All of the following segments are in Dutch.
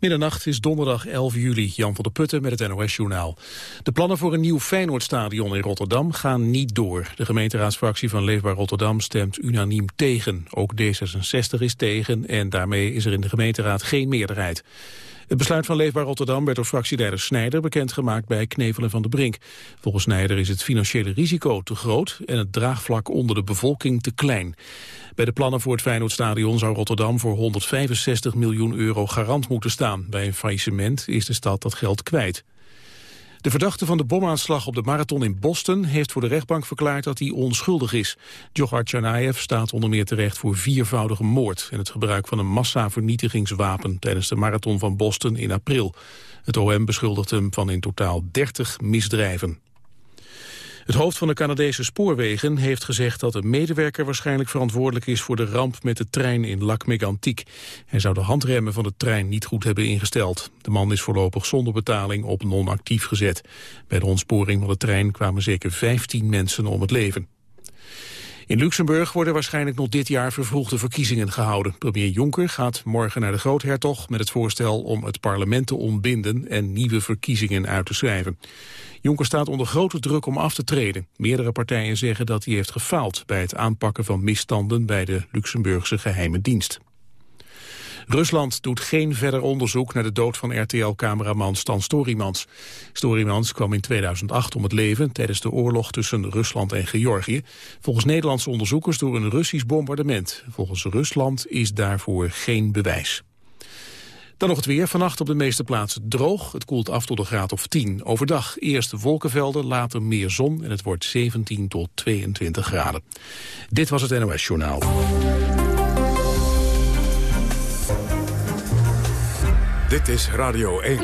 Middernacht is donderdag 11 juli. Jan van der Putten met het NOS-journaal. De plannen voor een nieuw Feyenoordstadion in Rotterdam gaan niet door. De gemeenteraadsfractie van Leefbaar Rotterdam stemt unaniem tegen. Ook D66 is tegen en daarmee is er in de gemeenteraad geen meerderheid. Het besluit van Leefbaar Rotterdam werd door fractieleider Snijder bekendgemaakt bij Knevelen van de Brink. Volgens Snijder is het financiële risico te groot en het draagvlak onder de bevolking te klein. Bij de plannen voor het Feyenoordstadion zou Rotterdam voor 165 miljoen euro garant moeten staan. Bij een faillissement is de stad dat geld kwijt. De verdachte van de bomaanslag op de marathon in Boston heeft voor de rechtbank verklaard dat hij onschuldig is. Djokhar Tsarnaev staat onder meer terecht voor viervoudige moord en het gebruik van een massavernietigingswapen tijdens de marathon van Boston in april. Het OM beschuldigt hem van in totaal 30 misdrijven. Het hoofd van de Canadese spoorwegen heeft gezegd dat een medewerker waarschijnlijk verantwoordelijk is voor de ramp met de trein in Lac-Mégantic. Hij zou de handremmen van de trein niet goed hebben ingesteld. De man is voorlopig zonder betaling op non-actief gezet. Bij de ontsporing van de trein kwamen zeker 15 mensen om het leven. In Luxemburg worden waarschijnlijk nog dit jaar vervroegde verkiezingen gehouden. Premier Jonker gaat morgen naar de groothertog met het voorstel om het parlement te ontbinden en nieuwe verkiezingen uit te schrijven. Jonker staat onder grote druk om af te treden. Meerdere partijen zeggen dat hij heeft gefaald bij het aanpakken van misstanden bij de Luxemburgse geheime dienst. Rusland doet geen verder onderzoek naar de dood van RTL-cameraman Stan Storimans. Storimans kwam in 2008 om het leven tijdens de oorlog tussen Rusland en Georgië. Volgens Nederlandse onderzoekers door een Russisch bombardement. Volgens Rusland is daarvoor geen bewijs. Dan nog het weer. Vannacht op de meeste plaatsen droog. Het koelt af tot een graad of 10. Overdag eerst wolkenvelden, later meer zon en het wordt 17 tot 22 graden. Dit was het NOS Journaal. Dit is Radio 1.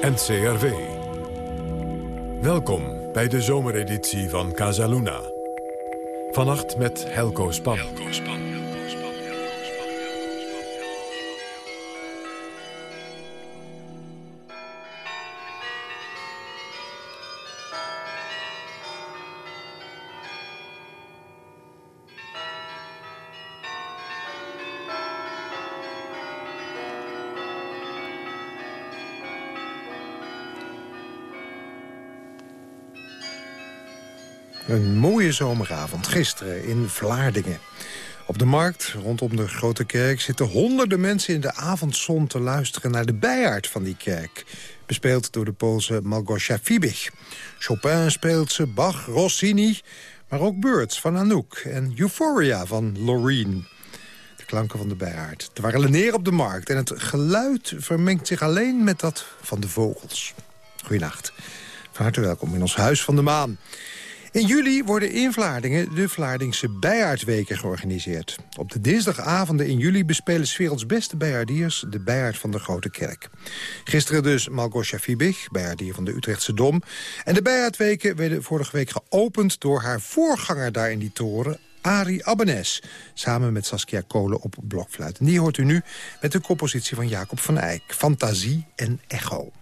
NCRV. Welkom bij de zomereditie van Casaluna. Vannacht met Helco Span. Helco Span. Een mooie zomeravond gisteren in Vlaardingen. Op de markt rondom de Grote Kerk zitten honderden mensen in de avondzon te luisteren naar de bijaard van die kerk. Bespeeld door de Poolse Malgosia Fibich. Chopin speelt ze, Bach, Rossini, maar ook Birds van Anouk en Euphoria van Loreen. De klanken van de bijaard dwarrelen neer op de markt en het geluid vermengt zich alleen met dat van de vogels. Goedenacht. Van harte welkom in ons Huis van de Maan. In juli worden in Vlaardingen de Vlaardingse bijaardweken georganiseerd. Op de dinsdagavonden in juli bespelen werelds beste bijaardiers de bijaard van de Grote Kerk. Gisteren dus Malgosia Fiebig, bijaardier van de Utrechtse Dom. En de bijaardweken werden vorige week geopend door haar voorganger daar in die toren, Ari Abbenes, samen met Saskia Kolen op blokfluit. En die hoort u nu met de compositie van Jacob van Eyck, Fantasie en Echo.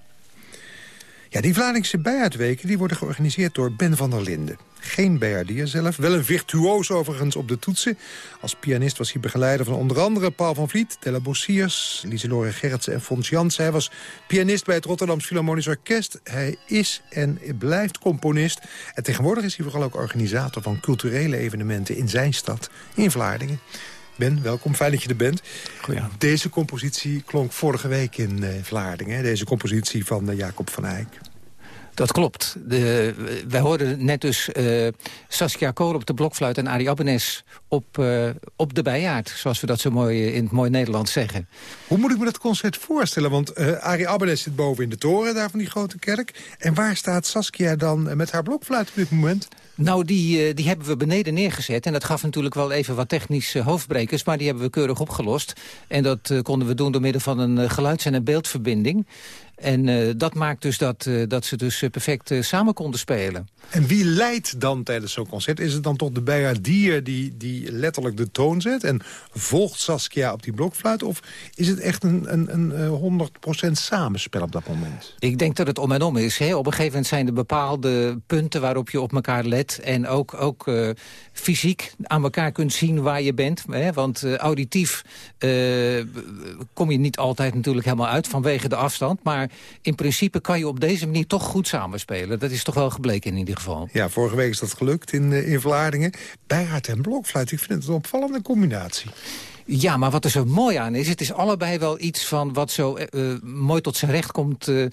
Ja, die Vlaardingse bijaardweken die worden georganiseerd door Ben van der Linden. Geen bijaardier zelf, wel een virtuoos overigens op de toetsen. Als pianist was hij begeleider van onder andere Paul van Vliet... Della Bossiers, Lieselore Gerritsen en Fons Jansen. Hij was pianist bij het Rotterdams Philharmonisch Orkest. Hij is en blijft componist. En tegenwoordig is hij vooral ook organisator van culturele evenementen... in zijn stad, in Vlaardingen. Ben, welkom. Fijn dat je er bent. Deze compositie klonk vorige week in uh, Vlaardingen. Deze compositie van uh, Jacob van Eyck. Dat klopt. De, wij hoorden net dus uh, Saskia Kool op de blokfluit en Arie Abbenes op, uh, op de bijaard. Zoals we dat zo mooi in het mooi Nederlands zeggen. Hoe moet ik me dat concert voorstellen? Want Arie Abbenes zit boven in de toren daar van die grote kerk. En waar staat Saskia dan met haar blokfluit op dit moment? Nou, die, eh, die hebben we beneden neergezet. En dat gaf natuurlijk wel even wat technische hoofdbrekers. Maar die hebben we keurig opgelost. En dat uh, konden we doen door middel van een uh, geluids- en een beeldverbinding. En dat maakt dus dat, dat ze dus perfect samen konden spelen. En wie leidt dan tijdens zo'n concert? Is het dan toch de bijaardier die, die letterlijk de toon zet... en volgt Saskia op die blokfluit? Of is het echt een, een, een 100% samenspel op dat moment? Ik denk dat het om en om is. Hè. Op een gegeven moment zijn er bepaalde punten waarop je op elkaar let... en ook, ook fysiek aan elkaar kunt zien waar je bent. Hè? Want auditief kom je niet altijd natuurlijk helemaal uit vanwege de afstand. Maar in principe kan je op deze manier toch goed samenspelen. Dat is toch wel gebleken in ieder geval. Ja, vorige week is dat gelukt in, uh, in Vlaardingen. Bijhard en blokfluit, ik vind het een opvallende combinatie. Ja, maar wat er zo mooi aan is, het is allebei wel iets van wat zo uh, mooi tot zijn recht komt uh,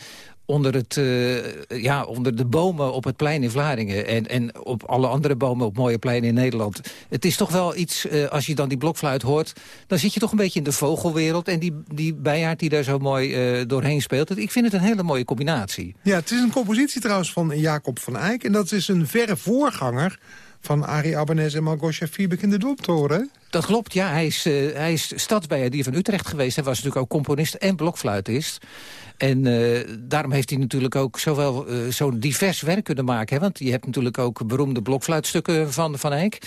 onder, het, uh, ja, onder de bomen op het plein in Vlaardingen... En, en op alle andere bomen op mooie pleinen in Nederland. Het is toch wel iets, uh, als je dan die blokfluit hoort... dan zit je toch een beetje in de vogelwereld. En die, die bijaard die daar zo mooi uh, doorheen speelt... ik vind het een hele mooie combinatie. Ja, het is een compositie trouwens van Jacob van Eyck... en dat is een verre voorganger van Arie Abbenes en Malgosia Fiebek in de Domtoren. Dat klopt, ja. Hij is, uh, hij is van Utrecht geweest. Hij was natuurlijk ook componist en blokfluitist. En uh, daarom heeft hij natuurlijk ook zowel uh, zo'n divers werk kunnen maken. Hè? Want je hebt natuurlijk ook beroemde blokfluitstukken van Van Eyck.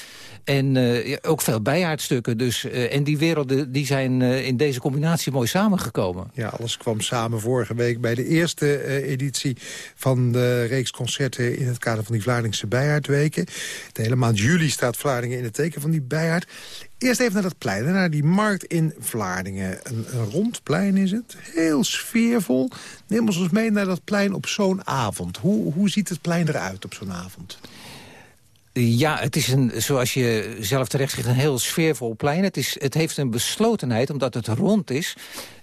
En ook veel bijaardstukken. Dus, en die werelden die zijn in deze combinatie mooi samengekomen. Ja, alles kwam samen vorige week bij de eerste editie... van de reeks concerten in het kader van die Vlaardingse bijaardweken. De hele maand juli staat Vlaardingen in het teken van die bijaard. Eerst even naar dat plein, naar die markt in Vlaardingen. Een, rond plein is het, heel sfeervol. Neem ons eens mee naar dat plein op zo'n avond. Hoe, hoe ziet het plein eruit op zo'n avond? Ja, het is een, zoals je zelf terecht zegt, een heel sfeervol plein. Het, is, het heeft een beslotenheid, omdat het rond is.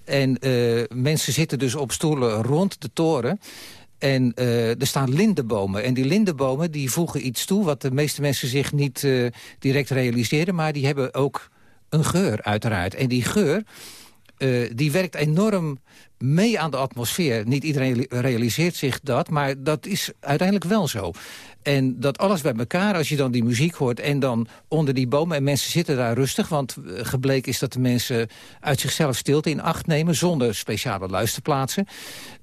En uh, mensen zitten dus op stoelen rond de toren. En uh, er staan lindenbomen. En die lindenbomen die voegen iets toe... wat de meeste mensen zich niet uh, direct realiseren. Maar die hebben ook een geur, uiteraard. En die geur uh, die werkt enorm mee aan de atmosfeer. Niet iedereen realiseert zich dat, maar dat is uiteindelijk wel zo. En dat alles bij elkaar, als je dan die muziek hoort... en dan onder die bomen, en mensen zitten daar rustig... want eh, gebleken is dat de mensen uit zichzelf stilte in acht nemen... zonder speciale luisterplaatsen.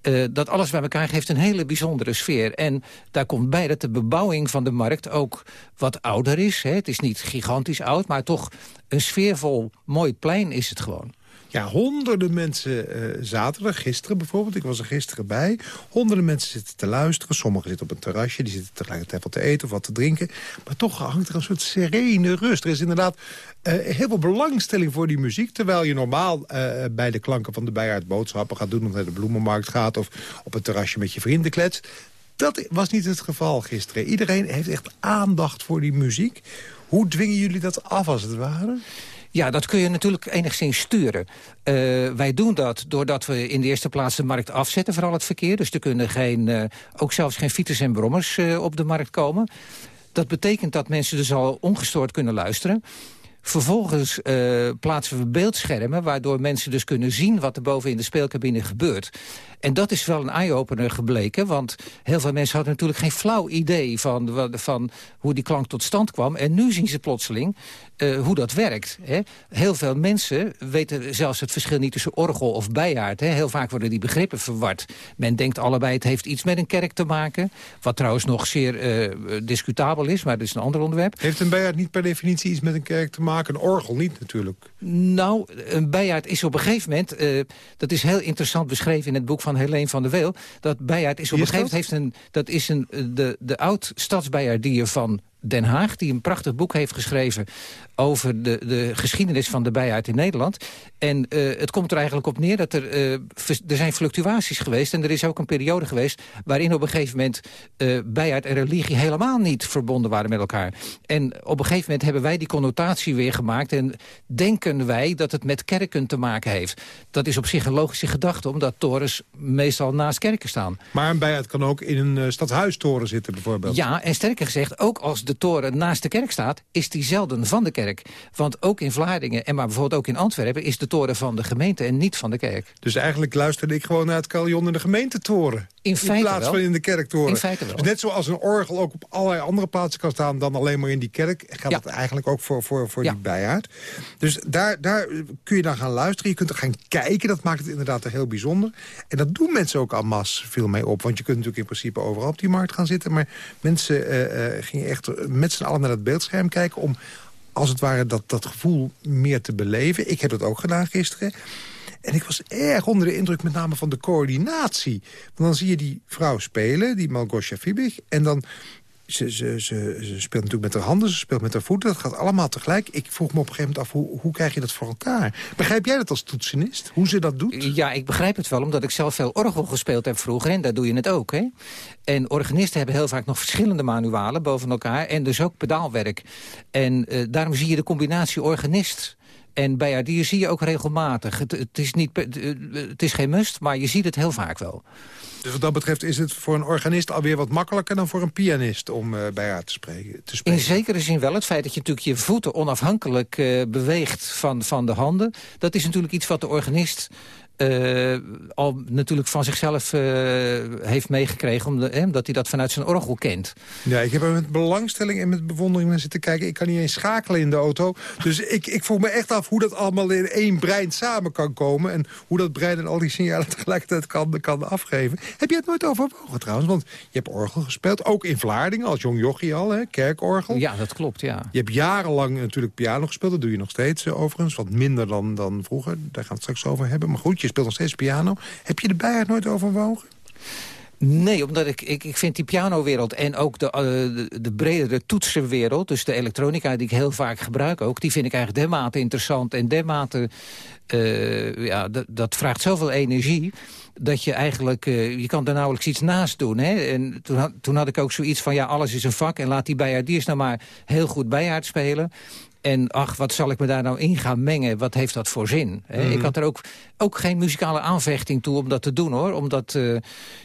Uh, dat alles bij elkaar geeft een hele bijzondere sfeer. En daar komt bij dat de bebouwing van de markt ook wat ouder is. Hè. Het is niet gigantisch oud, maar toch een sfeervol mooi plein is het gewoon. Ja, honderden mensen uh, zaten er, gisteren bijvoorbeeld. Ik was er gisteren bij. Honderden mensen zitten te luisteren. Sommigen zitten op een terrasje, die zitten tegelijkertijd wat te eten of wat te drinken. Maar toch hangt er een soort serene rust. Er is inderdaad uh, heel veel belangstelling voor die muziek. Terwijl je normaal uh, bij de klanken van de bijaard boodschappen gaat doen... of naar de bloemenmarkt gaat of op een terrasje met je vrienden kletst. Dat was niet het geval gisteren. Iedereen heeft echt aandacht voor die muziek. Hoe dwingen jullie dat af als het ware? Ja, dat kun je natuurlijk enigszins sturen. Uh, wij doen dat doordat we in de eerste plaats de markt afzetten... voor al het verkeer. Dus er kunnen geen, uh, ook zelfs geen fietsers en brommers uh, op de markt komen. Dat betekent dat mensen dus al ongestoord kunnen luisteren. Vervolgens plaatsen we beeldschermen... waardoor mensen dus kunnen zien wat er boven in de speelcabine gebeurt. En dat is wel een eye-opener gebleken. Want heel veel mensen hadden natuurlijk geen flauw idee... van, van hoe die klank tot stand kwam. En nu zien ze plotseling uh, hoe dat werkt. Hè. Heel veel mensen weten zelfs het verschil niet tussen orgel of bijaard. Hè. Heel vaak worden die begrippen verward. Men denkt allebei het heeft iets met een kerk te maken. Wat trouwens nog zeer uh, discutabel is, maar dat is een ander onderwerp. Heeft een bijaard niet per definitie iets met een kerk te maken? Een orgel niet natuurlijk. Nou, een bijaard is op een gegeven moment... Uh, dat is heel interessant beschreven in het boek van Helene van der Weel. Dat bijaard is op een gegeven moment... Heeft een, dat is een, de, de oud-stadsbijaardier van Den Haag... die een prachtig boek heeft geschreven over de, de geschiedenis van de bijaard in Nederland. En uh, het komt er eigenlijk op neer dat er, uh, er zijn fluctuaties geweest... en er is ook een periode geweest waarin op een gegeven moment... Uh, bijaard en religie helemaal niet verbonden waren met elkaar. En op een gegeven moment hebben wij die connotatie weer gemaakt... en denken wij dat het met kerken te maken heeft. Dat is op zich een logische gedachte, omdat torens meestal naast kerken staan. Maar een bijaard kan ook in een stadhuistoren zitten bijvoorbeeld. Ja, en sterker gezegd, ook als de toren naast de kerk staat... is die zelden van de kerk. Want ook in Vlaardingen en maar bijvoorbeeld ook in Antwerpen... is de toren van de gemeente en niet van de kerk. Dus eigenlijk luisterde ik gewoon naar het carillon in de gemeentetoren. In, feite plaats wel. van in de kerktoren. In feite wel. Dus net zoals een orgel ook op allerlei andere plaatsen kan staan... dan alleen maar in die kerk, geldt Ja. dat eigenlijk ook voor, voor, voor Ja. die bijaard. Dus daar, daar kun je dan gaan luisteren. Je kunt er gaan kijken. Dat maakt het inderdaad heel bijzonder. En dat doen mensen ook al mas veel mee op. Want je kunt natuurlijk in principe overal op die markt gaan zitten. Maar mensen eh, eh, gingen echt met z'n allen naar het beeldscherm kijken... om als het ware dat, dat gevoel meer te beleven. Ik heb dat ook gedaan gisteren. En ik was erg onder de indruk met name van de coördinatie. Want dan zie je die vrouw spelen, die Malgosia Fibig... en dan ze, ze, ze, ze speelt natuurlijk met haar handen, ze speelt met haar voeten. Dat gaat allemaal tegelijk. Ik vroeg me op een gegeven moment af, hoe, hoe krijg je dat voor elkaar? Begrijp jij dat als toetsenist? Hoe ze dat doet? Ja, ik begrijp het wel, omdat ik zelf veel orgel gespeeld heb vroeger. En daar doe je het ook, hè. En organisten hebben heel vaak nog verschillende manualen boven elkaar. En dus ook pedaalwerk. En eh, daarom zie je de combinatie organist... En bij die zie je ook regelmatig. Het, het, is niet, het is geen must, maar je ziet het heel vaak wel. Dus wat dat betreft is het voor een organist alweer wat makkelijker... dan voor een pianist om eh, bij haar te, spreken, te spelen. In zekere zin wel. Het feit dat je natuurlijk je voeten onafhankelijk eh, beweegt van, van de handen... dat is natuurlijk iets wat de organist eh, al natuurlijk van zichzelf eh, heeft meegekregen... Omdat hij dat vanuit zijn orgel kent. Ja, ik heb er met belangstelling en met bewondering naar zitten kijken. Ik kan niet eens schakelen in de auto. Dus ik, ik vroeg me echt af hoe dat allemaal in één brein samen kan komen... en hoe dat brein en al die signalen tegelijkertijd kan, kan afgeven. Heb je het nooit overwogen trouwens? Want je hebt orgel gespeeld, ook in Vlaardingen, als jong jochie al, hè? kerkorgel. Ja, dat klopt, ja. Je hebt jarenlang natuurlijk piano gespeeld. Dat doe je nog steeds eh, overigens. Wat minder dan, dan vroeger. Daar gaan we het straks over hebben. Maar goed, je speelt nog steeds piano. Heb je de bijaard nooit overwogen? Nee, omdat ik, ik, ik vind die pianowereld en ook de, eh, de, de bredere toetsenwereld... dus de elektronica die ik heel vaak gebruik ook... die vind ik eigenlijk dermate interessant en dermate... eh, ja, dat, dat vraagt zoveel energie dat je eigenlijk, eh, je kan er nauwelijks iets naast doen. Hè? En toen had, toen had ik ook zoiets van, ja, alles is een vak... en laat die bijaardiers nou maar heel goed bijaard spelen... En ach, wat zal ik me daar nou in gaan mengen? Wat heeft dat voor zin? Mhm. Ik had er ook, ook geen muzikale aanvechting toe om dat te doen, hoor. Omdat, eh,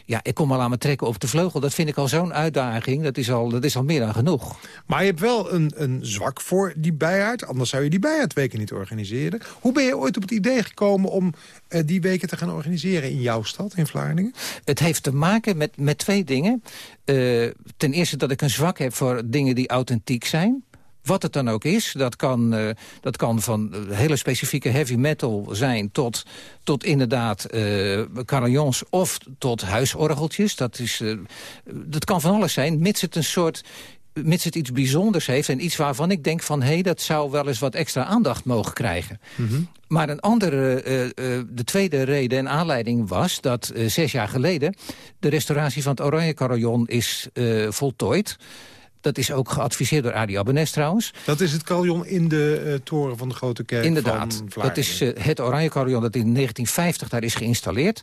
ja, ik kom al aan me trekken op de vleugel. Dat vind ik al zo'n uitdaging. Dat is al, dat is al meer dan genoeg. Maar je hebt wel een, een zwak voor die bijaard. Anders zou je die bijaardweken niet organiseren. Hoe ben je ooit op het idee gekomen om eh, die weken te gaan organiseren in jouw stad, in Vlaardingen? Het heeft te maken met, met twee dingen. Eh, ten eerste dat ik een zwak heb voor dingen die authentiek zijn. Wat het dan ook is, dat kan, eh, dat kan van eh, hele specifieke heavy metal zijn... tot, tot inderdaad eh carillons of tot huisorgeltjes. Dat, is, dat kan van alles zijn, mits het een soort mits het iets bijzonders heeft en iets waarvan ik denk van... hé, dat zou wel eens wat extra aandacht mogen krijgen. Maar een andere, de tweede reden en aanleiding was dat zes jaar geleden... de restauratie van het Oranje Carillon is voltooid. Dat is ook geadviseerd door Adi Abbenes trouwens. Dat is het carillon in de eh, toren van de Grote Kerk Inderdaad, van dat is eh, het Oranje Carillon dat in 1950 daar is geïnstalleerd.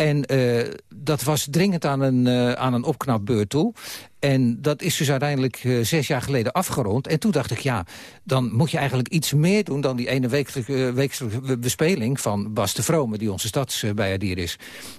En eh, dat was dringend aan een, eh, aan een opknapbeurt toe. En dat is dus uiteindelijk eh, zes jaar geleden afgerond. En toen dacht ik, ja, dan moet je eigenlijk iets meer doen... dan die ene wekelijke, eh, wekelijkse bespeling van Bas de Vrome... die onze stadsbijaardier is.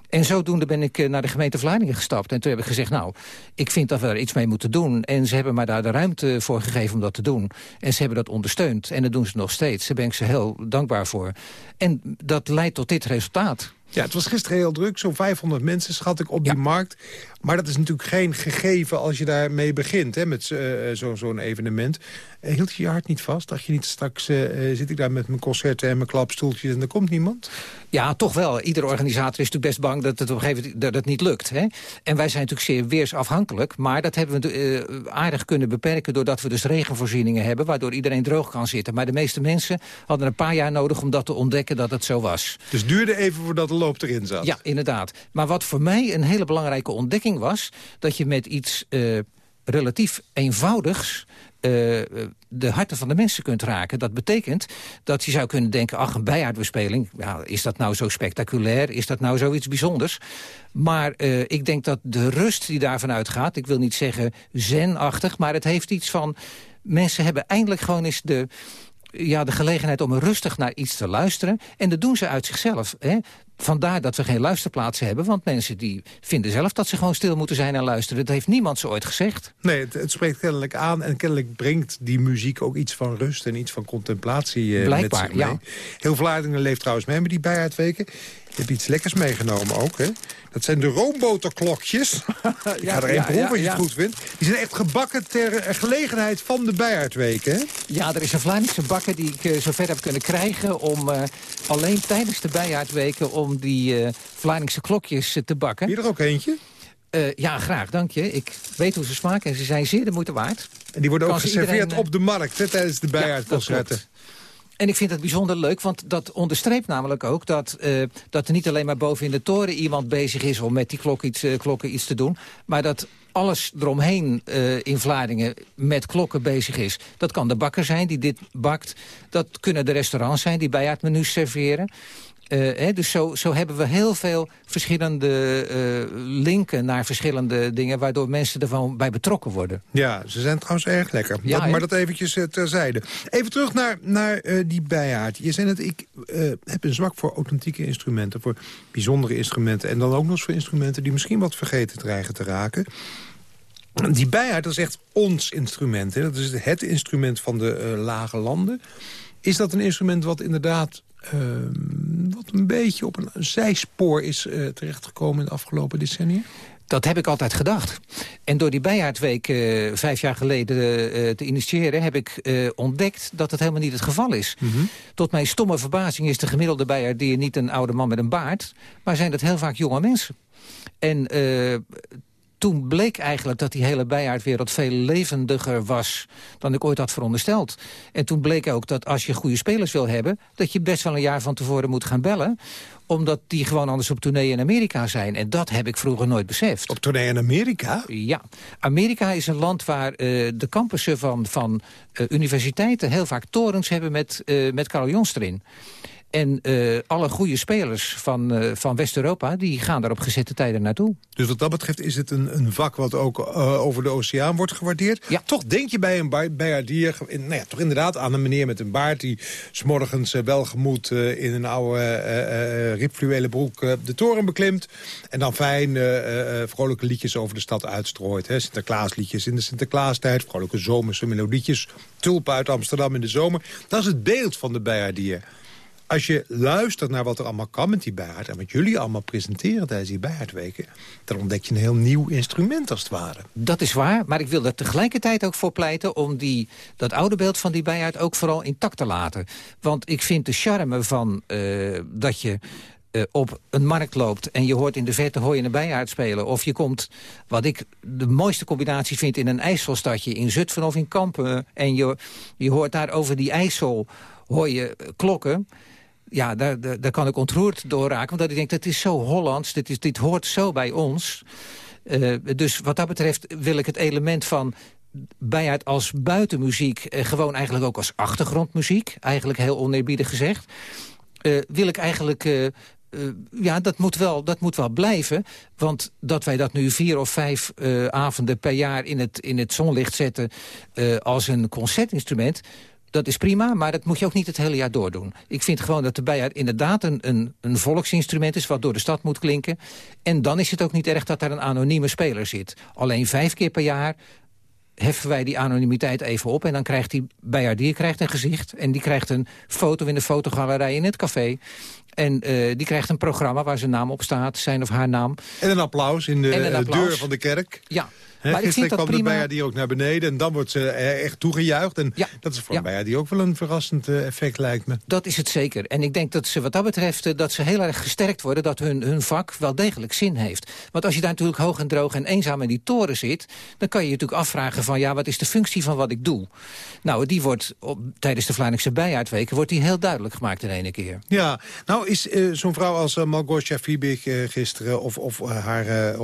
En zodoende ben ik eh, naar de gemeente Vlaardingen gestapt. En toen heb ik gezegd, nou, ik vind dat we er iets mee moeten doen. En ze hebben mij daar de ruimte voor gegeven om dat te doen. En ze hebben dat ondersteund. En dat doen ze nog steeds. Daar ben ik ze heel dankbaar voor. En dat leidt tot dit resultaat. Ja, het was gisteren heel druk. Zo'n 500 mensen schat ik op Ja. die markt. Maar dat is natuurlijk geen gegeven als je daarmee begint, hè, met eh, zo- zo'n evenement. Eh, hield je je hart niet vast? Dacht je niet straks eh, zit ik daar met mijn concerten en mijn klapstoeltjes en er komt niemand? Ja, toch wel. Iedere organisator is natuurlijk best bang dat het op een gegeven moment dat het niet lukt. Hè? En wij zijn natuurlijk zeer weersafhankelijk. Maar dat hebben we aardig kunnen beperken doordat we dus regenvoorzieningen hebben... waardoor iedereen droog kan zitten. Maar de meeste mensen hadden een paar jaar nodig om dat te ontdekken dat het zo was. Dus het duurde even voordat de loop erin zat. Ja, inderdaad. Maar wat voor mij een hele belangrijke ontdekking was... dat je met iets eh, relatief eenvoudigs... eh, de harten van de mensen kunt raken. Dat betekent dat je zou kunnen denken... ach, een bijaardbespeling, ja, is dat nou zo spectaculair? Is dat nou zoiets bijzonders? Maar eh, ik denk dat de rust die daarvan uitgaat... ik wil niet zeggen zenachtig, maar het heeft iets van... mensen hebben eindelijk gewoon eens de ja, de gelegenheid om rustig naar iets te luisteren. En dat doen ze uit zichzelf. Hè? Vandaar dat we geen luisterplaatsen hebben. Want mensen die vinden zelf dat ze gewoon stil moeten zijn en luisteren. Dat heeft niemand ze ooit gezegd. Nee, het, het spreekt kennelijk aan. En kennelijk brengt die muziek ook iets van rust en iets van contemplatie uh, Blijkbaar, met zich mee. ja. Heel Vlaardingen leeft trouwens mee met die bijaardweken. Je hebt iets lekkers meegenomen ook, hè? Dat zijn de roomboterklokjes. Ik ga er één proeven als je het goed vindt. Die zijn echt gebakken ter eh, gelegenheid van de bijaardweken, hè? Ja, er is een Vlaamse bakker die ik uh, zover heb kunnen krijgen... om uh, alleen tijdens de bijaardweken om die uh, Vlaamse klokjes te bakken. Hier er ook eentje? Uh, ja, graag, dank je. Ik weet hoe ze smaken en ze zijn zeer de moeite waard. En die worden Kan ook geserveerd iedereen, op de markt hè, tijdens de bijaardconcerten. Ja, en ik vind het bijzonder leuk, want dat onderstreept namelijk ook... dat, uh, dat er niet alleen maar boven in de toren iemand bezig is... om met die klok iets, uh, klokken iets te doen... maar dat alles eromheen uh, in Vlaardingen met klokken bezig is. Dat kan de bakker zijn die dit bakt. Dat kunnen de restaurants zijn die bijaardmenu's serveren. Uh, hè, dus zo, zo hebben we heel veel verschillende uh, linken naar verschillende dingen... waardoor mensen ervan bij betrokken worden. Ja, ze zijn trouwens erg lekker. Ja, dat, maar dat eventjes uh, terzijde. Even terug naar, naar die bijaard. Je zei net, ik heb een zwak voor authentieke instrumenten... voor bijzondere instrumenten. En dan ook nog eens voor instrumenten die misschien wat vergeten dreigen te raken. Die bijaard, dat is echt ons instrument. Hè? Dat is het instrument van de lage landen. Is dat een instrument wat inderdaad wat een beetje op een zijspoor is uh, terechtgekomen in de afgelopen decennia? Dat heb ik altijd gedacht. En door die Bijaardweek uh, vijf jaar geleden te initiëren... heb ik ontdekt dat het helemaal niet het geval is. Mhm. Mm -hmm. Tot mijn stomme verbazing is de gemiddelde Bijaardier niet een oude man met een baard... maar zijn dat heel vaak jonge mensen. En toen bleek eigenlijk dat die hele bijaardwereld veel levendiger was dan ik ooit had verondersteld. En toen bleek ook dat als je goede spelers wil hebben... dat je best wel een jaar van tevoren moet gaan bellen omdat die gewoon anders op tournee in Amerika zijn. En dat heb ik vroeger nooit beseft. Op tournee in Amerika? Ja. Amerika is een land waar uh, de campussen van, van uh, universiteiten... heel vaak torens hebben met, uh, met carillons erin. En uh, alle goede spelers van, uh, van West-Europa... die gaan daar op gezette tijden naartoe. Dus wat dat betreft is het een, een vak wat ook uh, over de oceaan wordt gewaardeerd. Ja. Toch denk je bij een bijaardier... Nou ja, toch inderdaad aan een meneer met een baard... die s'morgens welgemoed in een oude ribfluwelen broek de toren beklimt... en dan fijn vrolijke liedjes over de stad uitstrooit. Hè? Sinterklaasliedjes in de Sinterklaastijd, vrolijke zomerse melodietjes... tulpen uit Amsterdam in de zomer. Dat is het beeld van de bijaardier als je luistert naar wat er allemaal kan met die bijaard... en wat jullie allemaal presenteren tijdens die bijaardweken... dan ontdek je een heel nieuw instrument als het ware. Dat is waar, maar ik wil er tegelijkertijd ook voor pleiten... om die, dat oude beeld van die bijaard ook vooral intact te laten. Want ik vind de charme van uh, dat je... Uh, op een markt loopt en je hoort in de verte hoor je een bijaard spelen. Of je komt, wat ik de mooiste combinatie vind... in een IJsselstadje, in Zutphen of in Kampen... en je, je hoort daar over die IJssel hoor je klokken ja, daar, kan ik ontroerd door raken. Omdat ik denk, dat is zo Hollands, dit, is, dit hoort zo bij ons. Uh, dus wat dat betreft wil ik het element van bijaard als buitenmuziek... Uh, gewoon eigenlijk ook als achtergrondmuziek, eigenlijk heel oneerbiedig gezegd... Uh, wil ik eigenlijk... Ja, dat moet, wel, dat moet wel blijven. Want dat wij dat nu vier of vijf avonden per jaar in het, in het zonlicht zetten... Als een concertinstrument dat is prima, maar dat moet je ook niet het hele jaar doordoen. Ik vind gewoon dat de bijaard inderdaad een, een, een volksinstrument is... wat door de stad moet klinken. En dan is het ook niet erg dat daar een anonieme speler zit. Alleen vijf keer per jaar heffen wij die anonimiteit even op... en dan krijgt die bijaardier krijgt een gezicht... en die krijgt een foto in de fotogalerij in het café... En uh, die krijgt een programma waar zijn naam op staat, zijn of haar naam. En een applaus in de een applaus. deur van de kerk. Ja, He, maar ik vind dat kwam prima. de ook naar beneden en dan wordt ze echt toegejuicht. En ja. dat is voor ja. bijaardier ook wel een verrassend uh, effect, lijkt me. Dat is het zeker. En ik denk dat ze wat dat betreft uh, dat ze heel erg gesterkt worden... dat hun, hun vak wel degelijk zin heeft. Want als je daar natuurlijk hoog en droog en eenzaam in die toren zit... dan kan je je natuurlijk afvragen van ja, wat is de functie van wat ik doe? Nou, die wordt op, tijdens de Vlaamse bijaardweken wordt die heel duidelijk gemaakt in ene keer. Ja, nou is uh, zo'n vrouw als uh, Malgosia Fiebig gisteren... of, of haar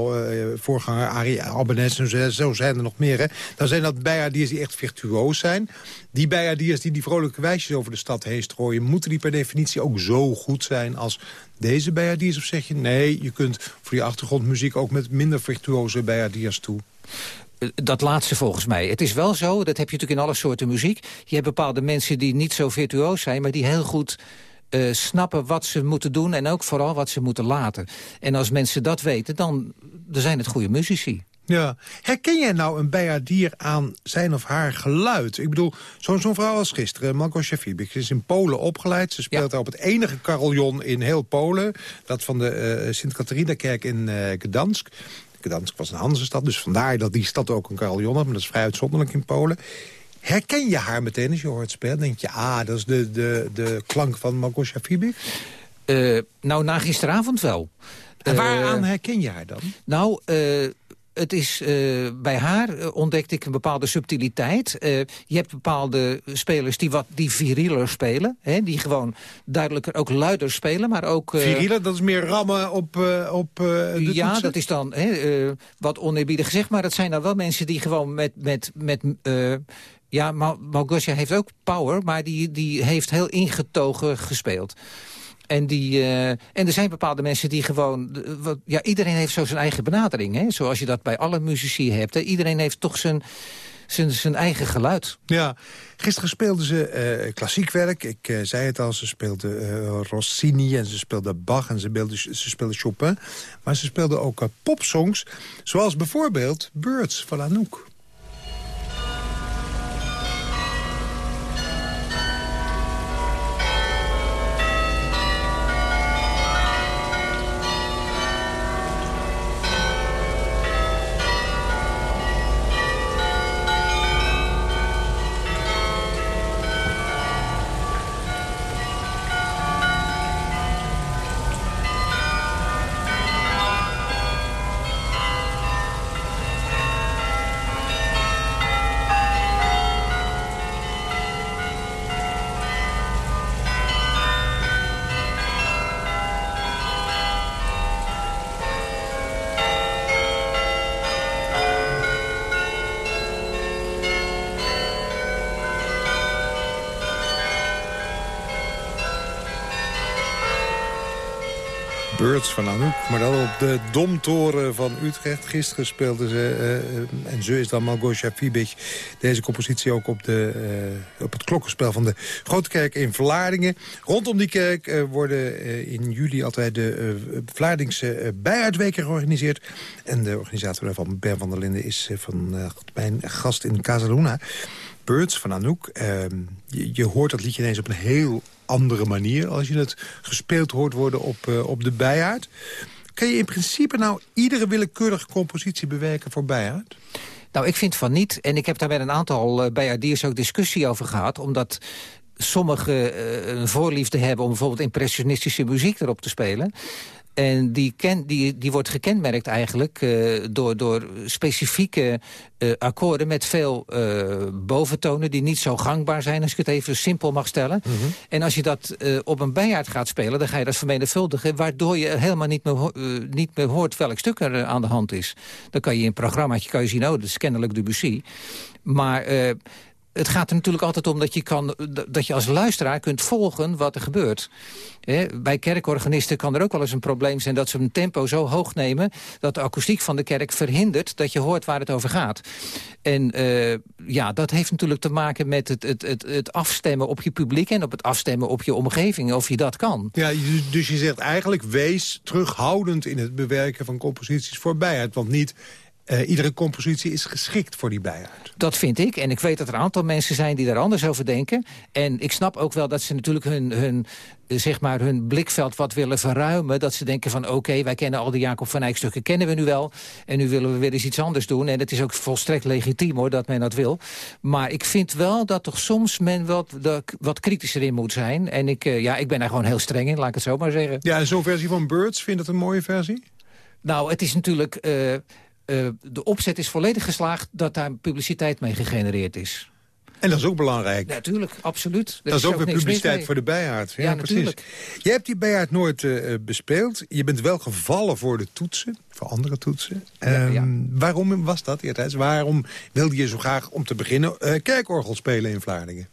voorganger Arie Albanese, zo zijn er nog meer. Hè? Dan zijn dat bijaardiers die echt virtuoos zijn. Die bijaardiers die die vrolijke wijsjes over de stad heen strooien... moeten die per definitie ook zo goed zijn als deze bijaardiers? Of zeg je, nee, je kunt voor die achtergrondmuziek... ook met minder virtuoze bijaardiers toe? Dat laatste volgens mij. Het is wel zo, dat heb je natuurlijk in alle soorten muziek. Je hebt bepaalde mensen die niet zo virtuoos zijn... maar die heel goed eh, snappen wat ze moeten doen... en ook vooral wat ze moeten laten. En als mensen dat weten, dan, dan zijn het goede muzici. Ja. Herken jij nou een bijaardier aan zijn of haar geluid? Ik bedoel, zo'n zo'n vrouw als gisteren, Marko Shafibic... is in Polen opgeleid. Ze speelt daar op het enige carillon in heel Polen. Dat van de uh, Sint-Catharina-kerk in uh, Gdansk. Gdansk was een Hansestad, dus vandaar dat die stad ook een carillon had. Maar dat is vrij uitzonderlijk in Polen. Herken je haar meteen als je hoort spelen? denk je, ah, dat is de, de, de klank van Marko Shafibic? Uh, nou, na gisteravond wel. En waaraan herken je haar dan? Nou, het is, uh, bij haar uh, ontdekte ik een bepaalde subtiliteit. Uh, je hebt bepaalde spelers die wat die virieler spelen. Hè, die gewoon duidelijker ook luider spelen. Maar ook, Virieler, dat is meer rammen op, op de Ja, toetsen? dat is dan hè, wat oneerbiedig gezegd. Maar dat zijn dan wel mensen die gewoon met... met, met ja, Malgosia heeft ook power, maar die, die heeft heel ingetogen gespeeld. En, die, uh, en er zijn bepaalde mensen die gewoon... Ja, iedereen heeft zo zijn eigen benadering. Hè? Zoals je dat bij alle muzici hebt. Iedereen heeft toch zijn, zijn, zijn eigen geluid. Ja, gisteren speelden ze uh, klassiek werk. Ik uh, zei het al, ze speelden Rossini en ze speelden Bach en ze, speelden, ze speelden Chopin. Maar ze speelden ook popsongs, zoals bijvoorbeeld Birds van Anouk. Birds van Anouk. Maar dan op de Domtoren van Utrecht. Gisteren speelden ze, uh, en ze is dan Malgosia Fibic... deze compositie ook op, de, uh, op het klokkenspel van de Grote Kerk in Vlaardingen. Rondom die kerk uh, worden in juli altijd de Vlaardingse bijaardweken georganiseerd. En de organisator daarvan, Ben van der Linden, is van mijn gast in Casaluna. Birds van Anouk. Je, je hoort dat liedje ineens op een heel andere manier... als je het gespeeld hoort worden op, uh, op de bijaard. Kan je in principe nou iedere willekeurige compositie bewerken voor bijaard? Nou, ik vind van niet. En ik heb daar met een aantal uh, bijaardiers ook discussie over gehad. Omdat sommigen uh, een voorliefde hebben om bijvoorbeeld impressionistische muziek erop te spelen. En die, ken, die, die wordt gekenmerkt eigenlijk uh, door, door specifieke uh, akkoorden... met veel uh, boventonen die niet zo gangbaar zijn... als ik het even simpel mag stellen. Mm -hmm. En als je dat op een bijaard gaat spelen... dan ga je dat vermenigvuldigen... waardoor je helemaal niet meer, niet meer hoort welk stuk er aan de hand is. Dan kan je in een programmaatje kan je zien... oh, dat is kennelijk Debussy. Maar het gaat er natuurlijk altijd om dat je, kan, dat je als luisteraar kunt volgen wat er gebeurt. bij kerkorganisten kan er ook wel eens een probleem zijn... dat ze een tempo zo hoog nemen dat de akoestiek van de kerk verhindert... dat je hoort waar het over gaat. En uh, ja, dat heeft natuurlijk te maken met het, het, het, het, afstemmen op je publiek... en op het afstemmen op je omgeving, of je dat kan. Ja, dus je zegt eigenlijk wees terughoudend in het bewerken van composities voorbij. Want niet uh, iedere compositie is geschikt voor die bijaard. Dat vind ik. En ik weet dat er een aantal mensen zijn die daar anders over denken. En ik snap ook wel dat ze natuurlijk hun, hun, zeg maar hun blikveld wat willen verruimen. Dat ze denken van oké, okay, wij kennen al die Jacob van Eyck stukken kennen we nu wel. En nu willen we weer eens iets anders doen. En het is ook volstrekt legitiem hoor, dat men dat wil. Maar ik vind wel dat toch soms men wat, wat kritischer in moet zijn. En ik, uh, ja, ik ben daar gewoon heel streng in, laat ik het zo maar zeggen. Ja, en zo'n versie van Birds, vindt dat een mooie versie? Nou, het is natuurlijk... Uh, uh, de opzet is volledig geslaagd dat daar publiciteit mee gegenereerd is. En dat is ook belangrijk. Natuurlijk, ja, absoluut. Er dat is ook, ook weer publiciteit voor de bijaard. Ja, ja precies. Je hebt die bijaard nooit uh, bespeeld. Je bent wel gevallen voor de toetsen, voor andere toetsen. Ja, um, ja. Waarom was dat eertijds? Waarom wilde je zo graag om te beginnen uh, kerkorgel spelen in Vlaardingen?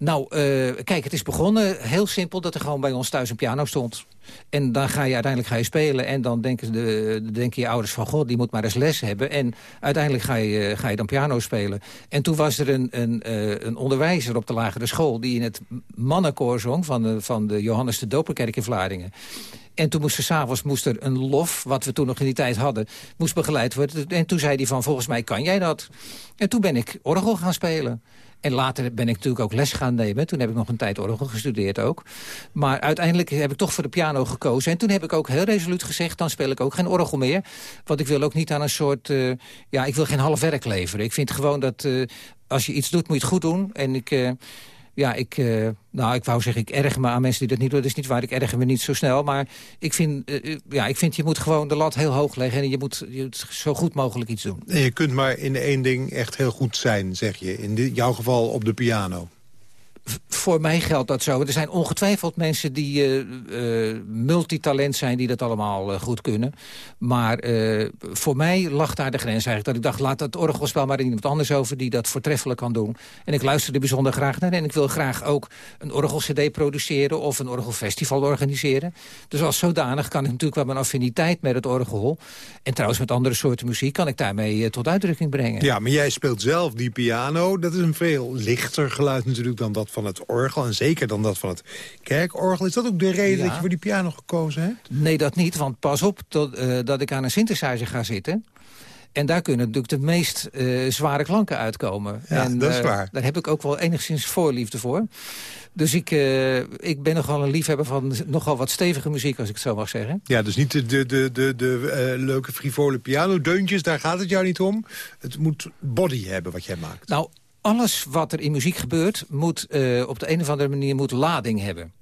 Nou, uh, kijk, het is begonnen heel simpel dat er gewoon bij ons thuis een piano stond. En dan ga je uiteindelijk ga je spelen en dan denken, de, denken je ouders van... god, die moet maar eens les hebben. En uiteindelijk ga je, ga je dan piano spelen. En toen was er een, een, uh, een onderwijzer op de lagere school... die in het mannenkoor zong van de, van de Johannes de Doperkerk in Vlaardingen. En toen moest er s'avonds moest er een lof, wat we toen nog in die tijd hadden... moest begeleid worden. En toen zei hij van, volgens mij kan jij dat. En toen ben ik orgel gaan spelen. En later ben ik natuurlijk ook les gaan nemen. Toen heb ik nog een tijd orgel gestudeerd ook. Maar uiteindelijk heb ik toch voor de piano gekozen. En toen heb ik ook heel resoluut gezegd... dan speel ik ook geen orgel meer. Want ik wil ook niet aan een soort... Uh, ja, ik wil geen half werk leveren. Ik vind gewoon dat uh, als je iets doet, moet je het goed doen. En ik... Uh, ja, ik, uh, nou, ik wou zeggen, ik erger me aan mensen die dat niet doen. Dat is niet waar, ik erger me niet zo snel. Maar ik vind, uh, ja, ik vind je moet gewoon de lat heel hoog leggen... en je moet, je moet zo goed mogelijk iets doen. En je kunt maar in één ding echt heel goed zijn, zeg je. In jouw geval op de piano voor mij geldt dat zo. Er zijn ongetwijfeld mensen die uh, uh, multitalent zijn... die dat allemaal uh, goed kunnen. Maar voor mij lag daar de grens eigenlijk. Dat ik dacht, laat dat orgelspel maar iemand anders over... die dat voortreffelijk kan doen. En ik luisterde bijzonder graag naar. En ik wil graag ook een orgel-cd produceren... of een orgelfestival organiseren. Dus als zodanig kan ik natuurlijk wel mijn affiniteit met het orgel... en trouwens met andere soorten muziek... kan ik daarmee tot uitdrukking brengen. Ja, maar jij speelt zelf die piano. Dat is een veel lichter geluid natuurlijk dan dat van het orgel. En zeker dan dat van het kerkorgel. Is dat ook de reden dat je voor die piano gekozen hebt? Nee, dat niet. Want pas op dat, uh, dat ik aan een synthesizer ga zitten. En daar kunnen natuurlijk de meest uh, zware klanken uitkomen. Ja, en, dat is uh, waar. Daar heb ik ook wel enigszins voorliefde voor. Dus ik, uh, ik ben nogal een liefhebber van nogal wat stevige muziek, als ik het zo mag zeggen. Ja, dus niet de, de, de, de, de leuke frivole piano-deuntjes, daar gaat het jou niet om. Het moet body hebben wat jij maakt. Nou, alles wat er in muziek gebeurt... moet uh, op de een of andere manier moet lading hebben.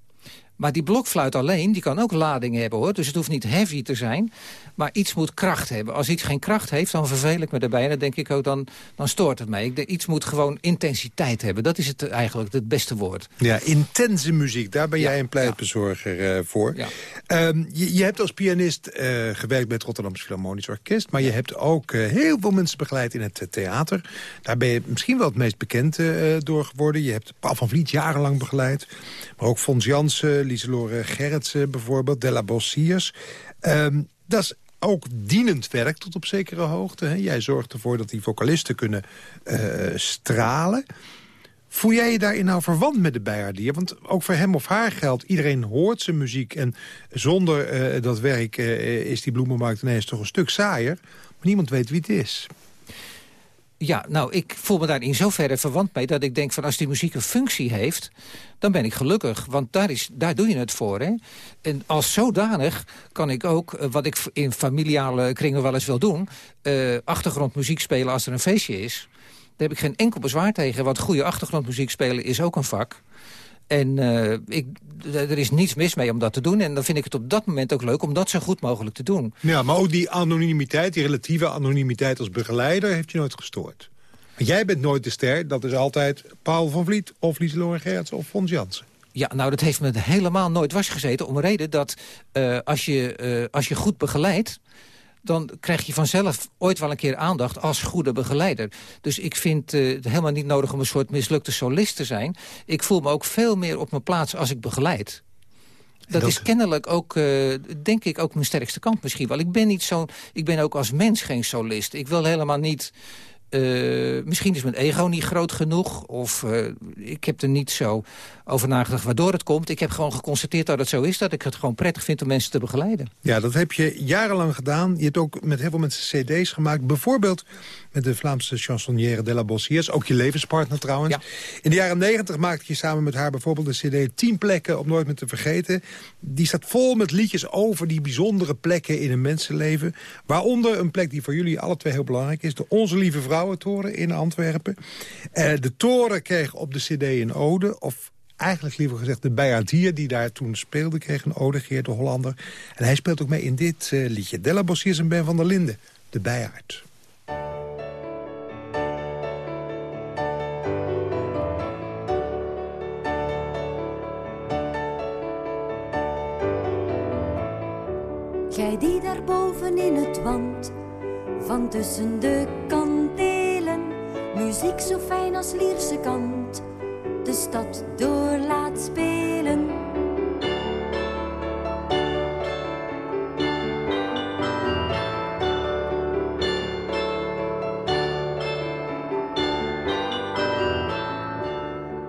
Maar die blokfluit alleen, die kan ook lading hebben hoor. Dus het hoeft niet heavy te zijn, maar iets moet kracht hebben. Als iets geen kracht heeft, dan verveel ik me erbij. En dan denk ik ook, dan, dan stoort het mij. Ik denk, iets moet gewoon intensiteit hebben. Dat is het eigenlijk het beste woord. Ja, intense muziek, daar ben ja, jij een pleitbezorger ja. uh, voor. Ja. Um, je, je, hebt als pianist uh, gewerkt bij het Rotterdamse Philharmonisch Orkest... maar je hebt ook uh, heel veel mensen begeleid in het theater. Daar ben je misschien wel het meest bekend door geworden. Je hebt Paul van Vliet jarenlang begeleid. Maar ook Fons Jansen, Lieselore Gerritsen bijvoorbeeld, Della Bossiers. Um, dat is ook dienend werk tot op zekere hoogte. Hè? Jij zorgt ervoor dat die vocalisten kunnen uh, stralen. Voel jij je daarin nou verwant met de bijaardier? Want ook voor hem of haar geldt, iedereen hoort zijn muziek... en zonder uh, dat werk uh, is die bloemenmarkt ineens toch een stuk saaier. Maar niemand weet wie het is. Ja, nou, ik voel me daar in zoverre verwant mee... dat ik denk van als die muziek een functie heeft... dan ben ik gelukkig, want daar, is, daar doe je het voor. Hè? En als zodanig kan ik ook, uh, wat ik in familiale kringen wel eens wil doen... Uh, achtergrondmuziek spelen als er een feestje is. Daar heb ik geen enkel bezwaar tegen, want goede achtergrondmuziek spelen is ook een vak... En uh, ik, er is niets mis mee om dat te doen. En dan vind ik het op dat moment ook leuk om dat zo goed mogelijk te doen. Ja, maar ook die anonimiteit, die relatieve anonimiteit als begeleider... heeft je nooit gestoord. Want jij bent nooit de ster, dat is altijd Paul van Vliet... of Lieselore Gerrits of Fons Jansen. Ja, nou, dat heeft me helemaal nooit was gezeten... om een reden dat uh, als, je, uh, als je goed begeleidt dan krijg je vanzelf ooit wel een keer aandacht als goede begeleider. Dus ik vind uh, het helemaal niet nodig om een soort mislukte solist te zijn. Ik voel me ook veel meer op mijn plaats als ik begeleid. Dat, dat, is kennelijk ook, uh, denk ik, ook mijn sterkste kant misschien wel. Ik ben, niet zo, ik ben ook als mens geen solist. Ik wil helemaal niet Uh, misschien is mijn ego niet groot genoeg. Of uh, ik heb er niet zo over nagedacht waardoor het komt. Ik heb gewoon geconstateerd dat het zo is. Dat ik het gewoon prettig vind om mensen te begeleiden. Ja, dat heb je jarenlang gedaan. Je hebt ook met heel veel mensen cd's gemaakt. Bijvoorbeeld met de Vlaamse chansonnière Della Bossiers. Ook je levenspartner trouwens. Ja. In de jaren negentig maakte je samen met haar bijvoorbeeld de cd 10 plekken om nooit meer te vergeten. Die staat vol met liedjes over die bijzondere plekken in een mensenleven. Waaronder een plek die voor jullie alle twee heel belangrijk is. De Onze Lieve Vrouwentoren in Antwerpen. Uh, de toren kreeg op de cd een ode. Of eigenlijk liever gezegd de bijaardier die daar toen speelde... kreeg een ode, Geert de Hollander. En hij speelt ook mee in dit uh, liedje. Della Bossiers en Ben van der Linden, de bijaard. Jij die daar boven in het wand, van tussen de kantelen, muziek zo fijn als lierse kant de stad door laat spelen.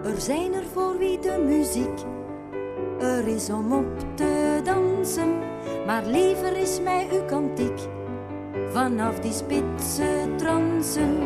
Er zijn er voor wie de muziek er is om op te dansen, maar liever is mij uw kantiek vanaf die spitse transen.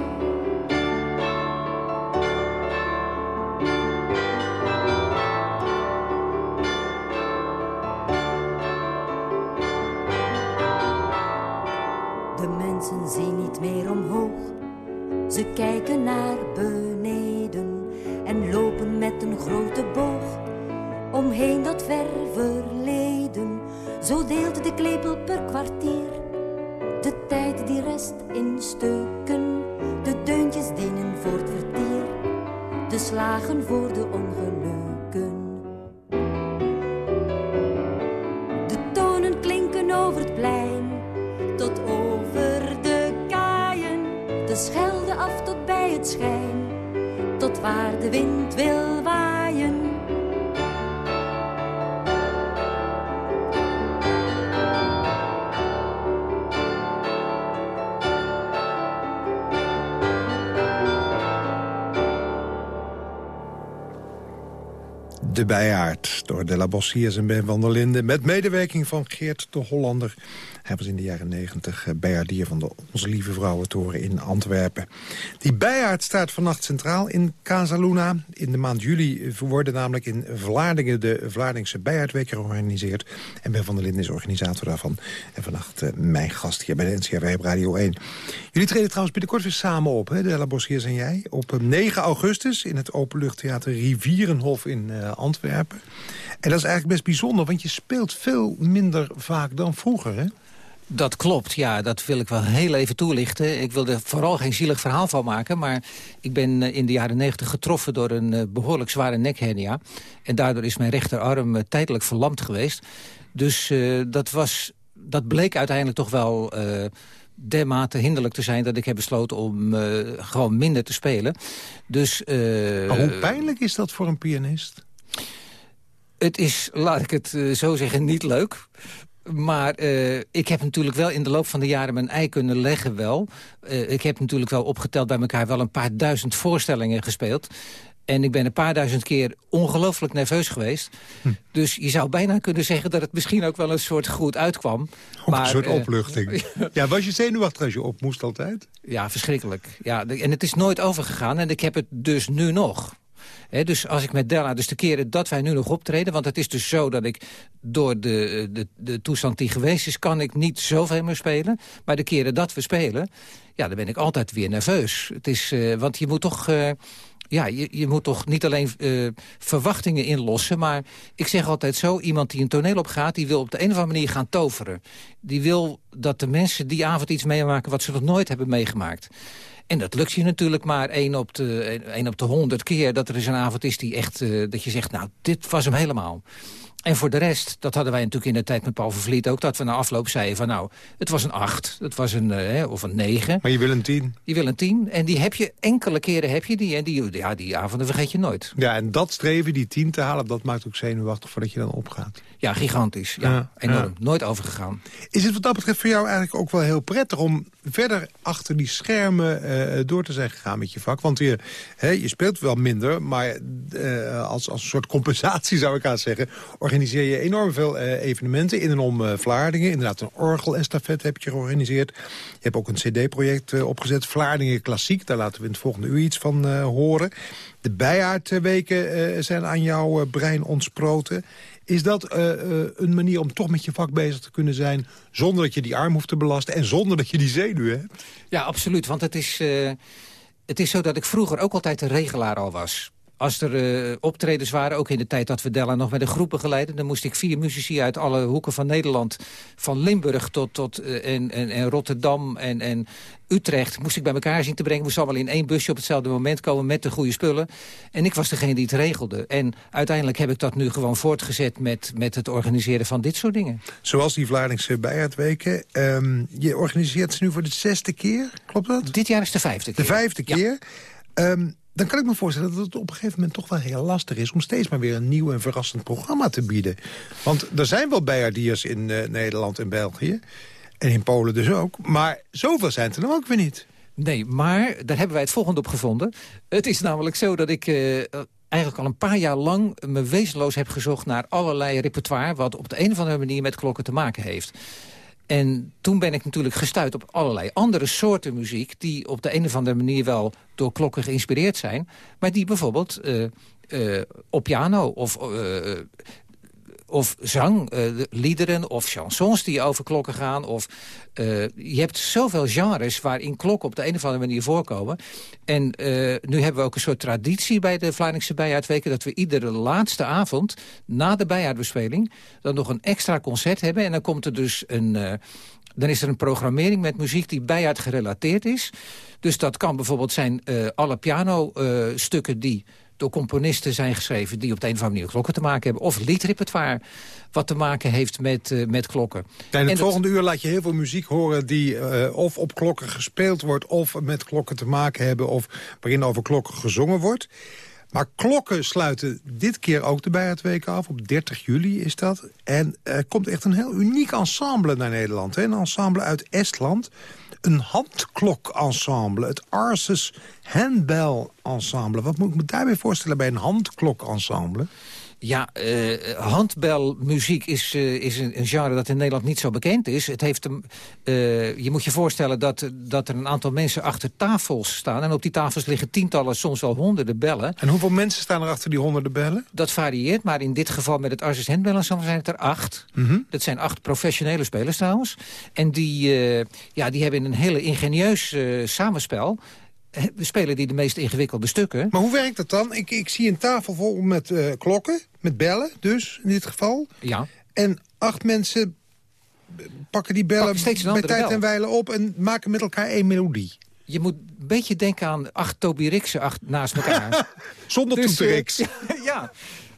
De Bijaard door De La Bossiers en Ben van der Linden... met medewerking van Geert de Hollander. Hij was in de jaren negentig bijaardier van de Onze Lieve Vrouwentoren in Antwerpen. Die Bijaard staat vannacht centraal in Casaluna. In de maand juli worden namelijk in Vlaardingen de Vlaardingse Bijaardweek georganiseerd. En Ben van der Linden is organisator daarvan. En vannacht uh, mijn gast hier bij de NCRW Radio 1. Jullie treden trouwens binnenkort weer samen op, hè, de La Bossiers en jij. Op 9 augustus in het Openluchttheater Rivierenhof in Antwerpen. En dat is eigenlijk best bijzonder, want je speelt veel minder vaak dan vroeger, hè? Dat klopt, ja. Dat wil ik wel heel even toelichten. Ik wil er vooral geen zielig verhaal van maken... maar ik ben in de jaren negentig getroffen door een behoorlijk zware nekhernia. En daardoor is mijn rechterarm tijdelijk verlamd geweest. Dus uh, dat, was, dat bleek uiteindelijk toch wel... Uh, dermate hinderlijk te zijn dat ik heb besloten om uh, gewoon minder te spelen. Dus, maar hoe pijnlijk is dat voor een pianist? Het is, laat ik het zo zeggen, niet leuk. Maar uh, ik heb natuurlijk wel in de loop van de jaren mijn ei kunnen leggen wel. Uh, ik heb natuurlijk wel opgeteld bij elkaar wel een paar duizend voorstellingen gespeeld. En ik ben een paar duizend keer ongelooflijk nerveus geweest. Hm. Dus je zou bijna kunnen zeggen dat het misschien ook wel een soort goed uitkwam. Maar, een soort uh, opluchting. ja, was je zenuwachtig als je op moest altijd? Ja, verschrikkelijk. Ja, en het is nooit overgegaan en ik heb het dus nu nog. Dus als ik met Della, dus de keren dat wij nu nog optreden... want het is dus zo dat ik door de, de, de toestand die geweest is... kan ik niet zoveel meer spelen. Maar de keren dat we spelen, ja, dan ben ik altijd weer nerveus. Het is, uh, want je moet toch... Uh, ja, je, je moet toch niet alleen uh, verwachtingen inlossen... maar ik zeg altijd zo, iemand die een toneel opgaat... die wil op de een of andere manier gaan toveren. Die wil dat de mensen die avond iets meemaken... wat ze nog nooit hebben meegemaakt. En dat lukt je natuurlijk maar één op de, één op de honderd keer... dat er eens een avond is die echt, uh, dat je zegt, nou, dit was hem helemaal. En voor de rest, dat hadden wij natuurlijk in de tijd met Paul Vervliet ook... dat we na afloop zeiden van nou, het was een acht, het was een, uh, of een negen. Maar je wil een tien. Je wil een tien. En die heb je, enkele keren heb je die. En die, ja, die avonden vergeet je nooit. Ja, en dat streven, die tien te halen, dat maakt ook zenuwachtig voordat je dan opgaat. Ja, gigantisch. Ja, ja enorm. Ja. Nooit overgegaan. Is het wat dat betreft voor jou eigenlijk ook wel heel prettig... om verder achter die schermen uh, door te zijn gegaan met je vak? Want je, je speelt wel minder, maar uh, als, als een soort compensatie zou ik aan zeggen... organiseer je enorm veel uh, evenementen in en om Vlaardingen. Inderdaad, een orgelestafette heb je georganiseerd. Je hebt ook een cd-project opgezet, Vlaardingen Klassiek. Daar laten we in het volgende uur iets van horen. De bijaardweken zijn aan jouw brein ontsproten... Is dat uh, uh, een manier om toch met je vak bezig te kunnen zijn... zonder dat je die arm hoeft te belasten en zonder dat je die zenuwen hebt? Ja, absoluut. Want het is, uh, het is zo dat ik vroeger ook altijd een regelaar al was. Als er uh, optredens waren, ook in de tijd dat we Della nog met een groep begeleiden... dan moest ik vier muzici uit alle hoeken van Nederland... van Limburg tot, tot uh, en, en, en, Rotterdam en, en Utrecht... moest ik bij elkaar zien te brengen. Moest allemaal in één busje op hetzelfde moment komen met de goede spullen. En ik was degene die het regelde. En uiteindelijk heb ik dat nu gewoon voortgezet... met, met het organiseren van dit soort dingen. Zoals die Vlaardingse Bijaardweken. Um, je organiseert ze nu voor de zesde keer, klopt dat? Dit jaar is de vijfde keer. De vijfde keer. Ja. Um, dan kan ik me voorstellen dat het op een gegeven moment toch wel heel lastig is... om steeds maar weer een nieuw en verrassend programma te bieden. Want er zijn wel bijaardiers in uh, Nederland en België. En in Polen dus ook. Maar zoveel zijn er dan ook weer niet. Nee, maar daar hebben wij het volgende op gevonden. Het is namelijk zo dat ik... Uh, eigenlijk al een paar jaar lang me wezenloos heb gezocht naar allerlei repertoire... wat op de een of andere manier met klokken te maken heeft. En toen ben ik natuurlijk gestuurd op allerlei andere soorten muziek... die op de een of andere manier wel door klokken geïnspireerd zijn... maar die bijvoorbeeld uh, uh, op piano of uh, of zang, uh, liederen of chansons die over klokken gaan. Of, uh, je hebt zoveel genres waarin klokken op de een of andere manier voorkomen. En uh, nu hebben we ook een soort traditie bij de Vlaardingse Bijaardweken... dat we iedere laatste avond, na de bijaardbespeling... dan nog een extra concert hebben. En dan komt er dus een... dan is er een programmering met muziek die bijaard gerelateerd is. Dus dat kan bijvoorbeeld zijn alle pianostukken die door componisten zijn geschreven... die op de een of andere manier klokken te maken hebben. Of liedrepertoire wat te maken heeft met, uh, met klokken. in het volgende uur laat je heel veel muziek horen... die uh, of op klokken gespeeld wordt of met klokken te maken hebben... of waarin over klokken gezongen wordt. Maar klokken sluiten dit keer ook de Bijaardweken af. Op 30 juli is dat. En er komt echt een heel uniek ensemble naar Nederland. Hè? Een ensemble uit Estland een handklok-ensemble. Het Arses Handbell-ensemble. Wat moet ik me daarbij voorstellen bij een handklok-ensemble? Ja, uh, handbelmuziek is, uh, is een, een, genre dat in Nederland niet zo bekend is. Het heeft een, uh, je moet je voorstellen dat, dat er een aantal mensen achter tafels staan. En op die tafels liggen tientallen, soms wel honderden bellen. En hoeveel mensen staan er achter die honderden bellen? Dat varieert, maar in dit geval met het Arses Handbell zijn het er acht. Mm -hmm. Dat zijn acht professionele spelers trouwens. En die, ja, die hebben een hele ingenieus samenspel spelen die de meest ingewikkelde stukken. Maar hoe werkt dat dan? Ik, ik zie een tafel vol met uh, klokken, met bellen dus, in dit geval. Ja. En acht mensen pakken die bellen bij tijd en wijle op... en maken met elkaar één melodie. Je moet een beetje denken aan acht Toby Rixen acht naast elkaar. Zonder dus, toeterix. Uh, ja,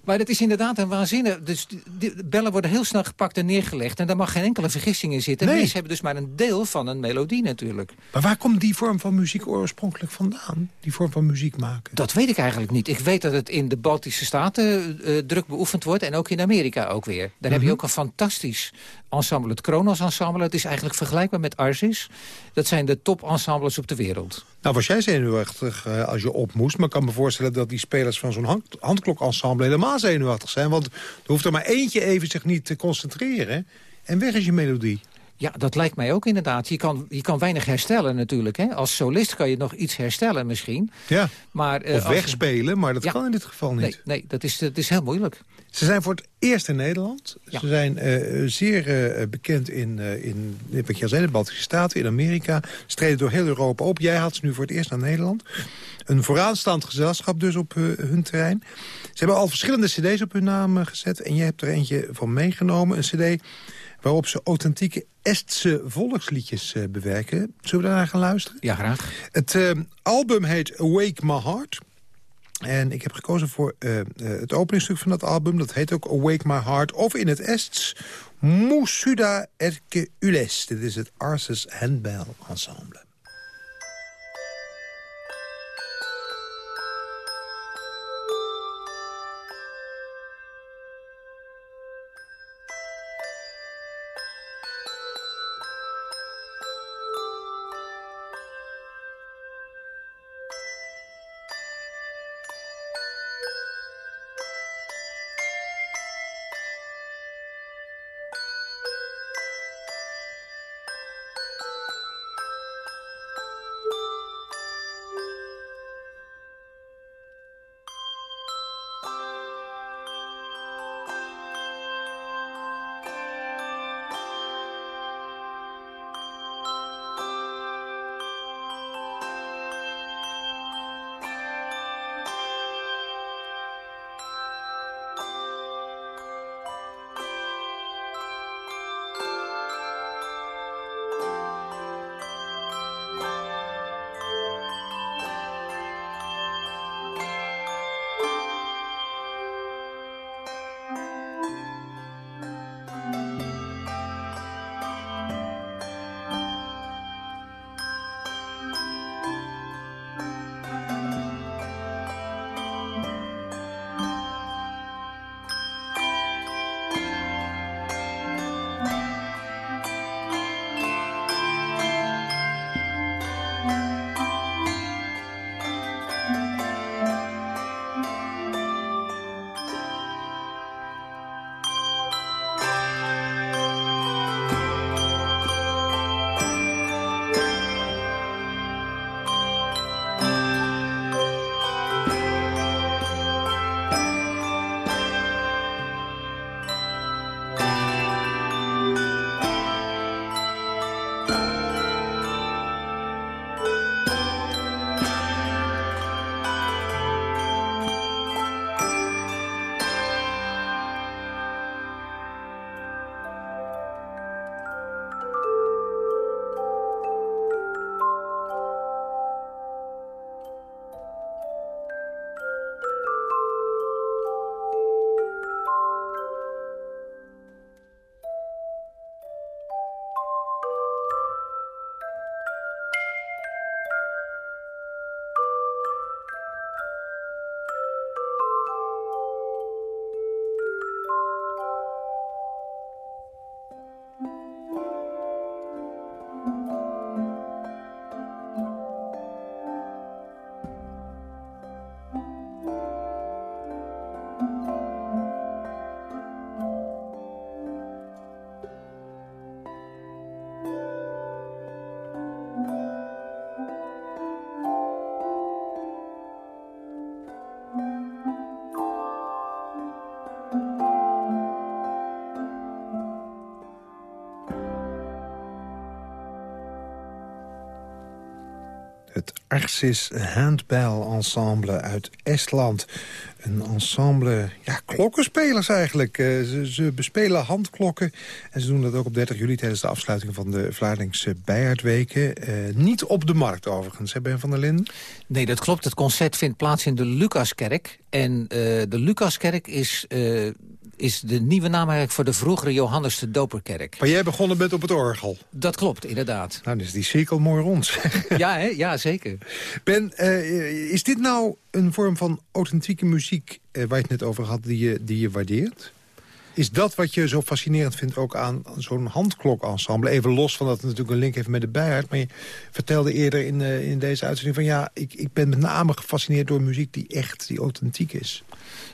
maar dat is inderdaad een waanzinnig... Dus de bellen worden heel snel gepakt en neergelegd... en daar mag geen enkele vergissing in zitten. Nee. Mensen hebben dus maar een deel van een melodie natuurlijk. Maar waar komt die vorm van muziek oorspronkelijk vandaan? Die vorm van muziek maken? Dat weet ik eigenlijk niet. Ik weet dat het in de Baltische Staten uh, druk beoefend wordt... en ook in Amerika ook weer. Daar heb je mhm. ook een fantastisch ensemble, het Kronos Ensemble. Het is eigenlijk vergelijkbaar met Arsis. Dat zijn de top ensembles op de wereld. Nou, was jij zenuwachtig uh, als je op moest. Maar ik kan me voorstellen dat die spelers van zo'n hand, handklok-ensemble... helemaal zenuwachtig zijn. Want er hoeft er maar eentje even zich niet te concentreren. En weg is je melodie. Ja, dat lijkt mij ook inderdaad. Je kan, je kan weinig herstellen natuurlijk. Hè? Als solist kan je nog iets herstellen misschien. Ja, maar, uh, of wegspelen, maar dat kan in dit geval niet. Nee, nee dat, is, dat is heel moeilijk. Ze zijn voor het eerst in Nederland. Ze zijn uh, zeer uh, bekend in, in wat je al zei, de Baltische Staten, in Amerika. Ze treden door heel Europa op. Jij had ze nu voor het eerst naar Nederland. Een vooraanstaand gezelschap dus op hun terrein. Ze hebben al verschillende cd's op hun naam gezet. En jij hebt er eentje van meegenomen. Een cd waarop ze authentieke Estse volksliedjes bewerken. Zullen we daarna gaan luisteren? Ja, graag. Het album heet Awake My Heart... En ik heb gekozen voor uh, het openingstuk van dat album. Dat heet ook Awake My Heart. Of in het Ests, Musuda Erke Ules. Dit is het Arses Handbell Ensemble. Het Arcis Handbell Ensemble uit Estland. Een ensemble, ja, klokkenspelers eigenlijk. Uh, ze, bespelen handklokken. En ze doen dat ook op 30 juli tijdens de afsluiting van de Vlaardingse Bijaardweken. Uh, niet op de markt overigens, hè Ben van der Linden? Nee, dat klopt. Het concert vindt plaats in de Lucaskerk. En uh, de Lucaskerk is is de nieuwe naam eigenlijk voor de vroegere Johannes de Doperkerk. Maar jij begonnen bent op het orgel. Dat klopt, inderdaad. Nou, dus die cirkel mooi rond. ja, hè? ja, zeker. Ben, uh, is dit nou een vorm van authentieke muziek... Uh, waar je het net over had, die je, die je waardeert? Is dat wat je zo fascinerend vindt ook aan zo'n handklok-ensemble? Even los van dat het natuurlijk een link heeft met de bijaard. Maar je vertelde eerder in, uh, in deze uitzending van... ja, ik, ik ben met name gefascineerd door muziek die echt, die authentiek is.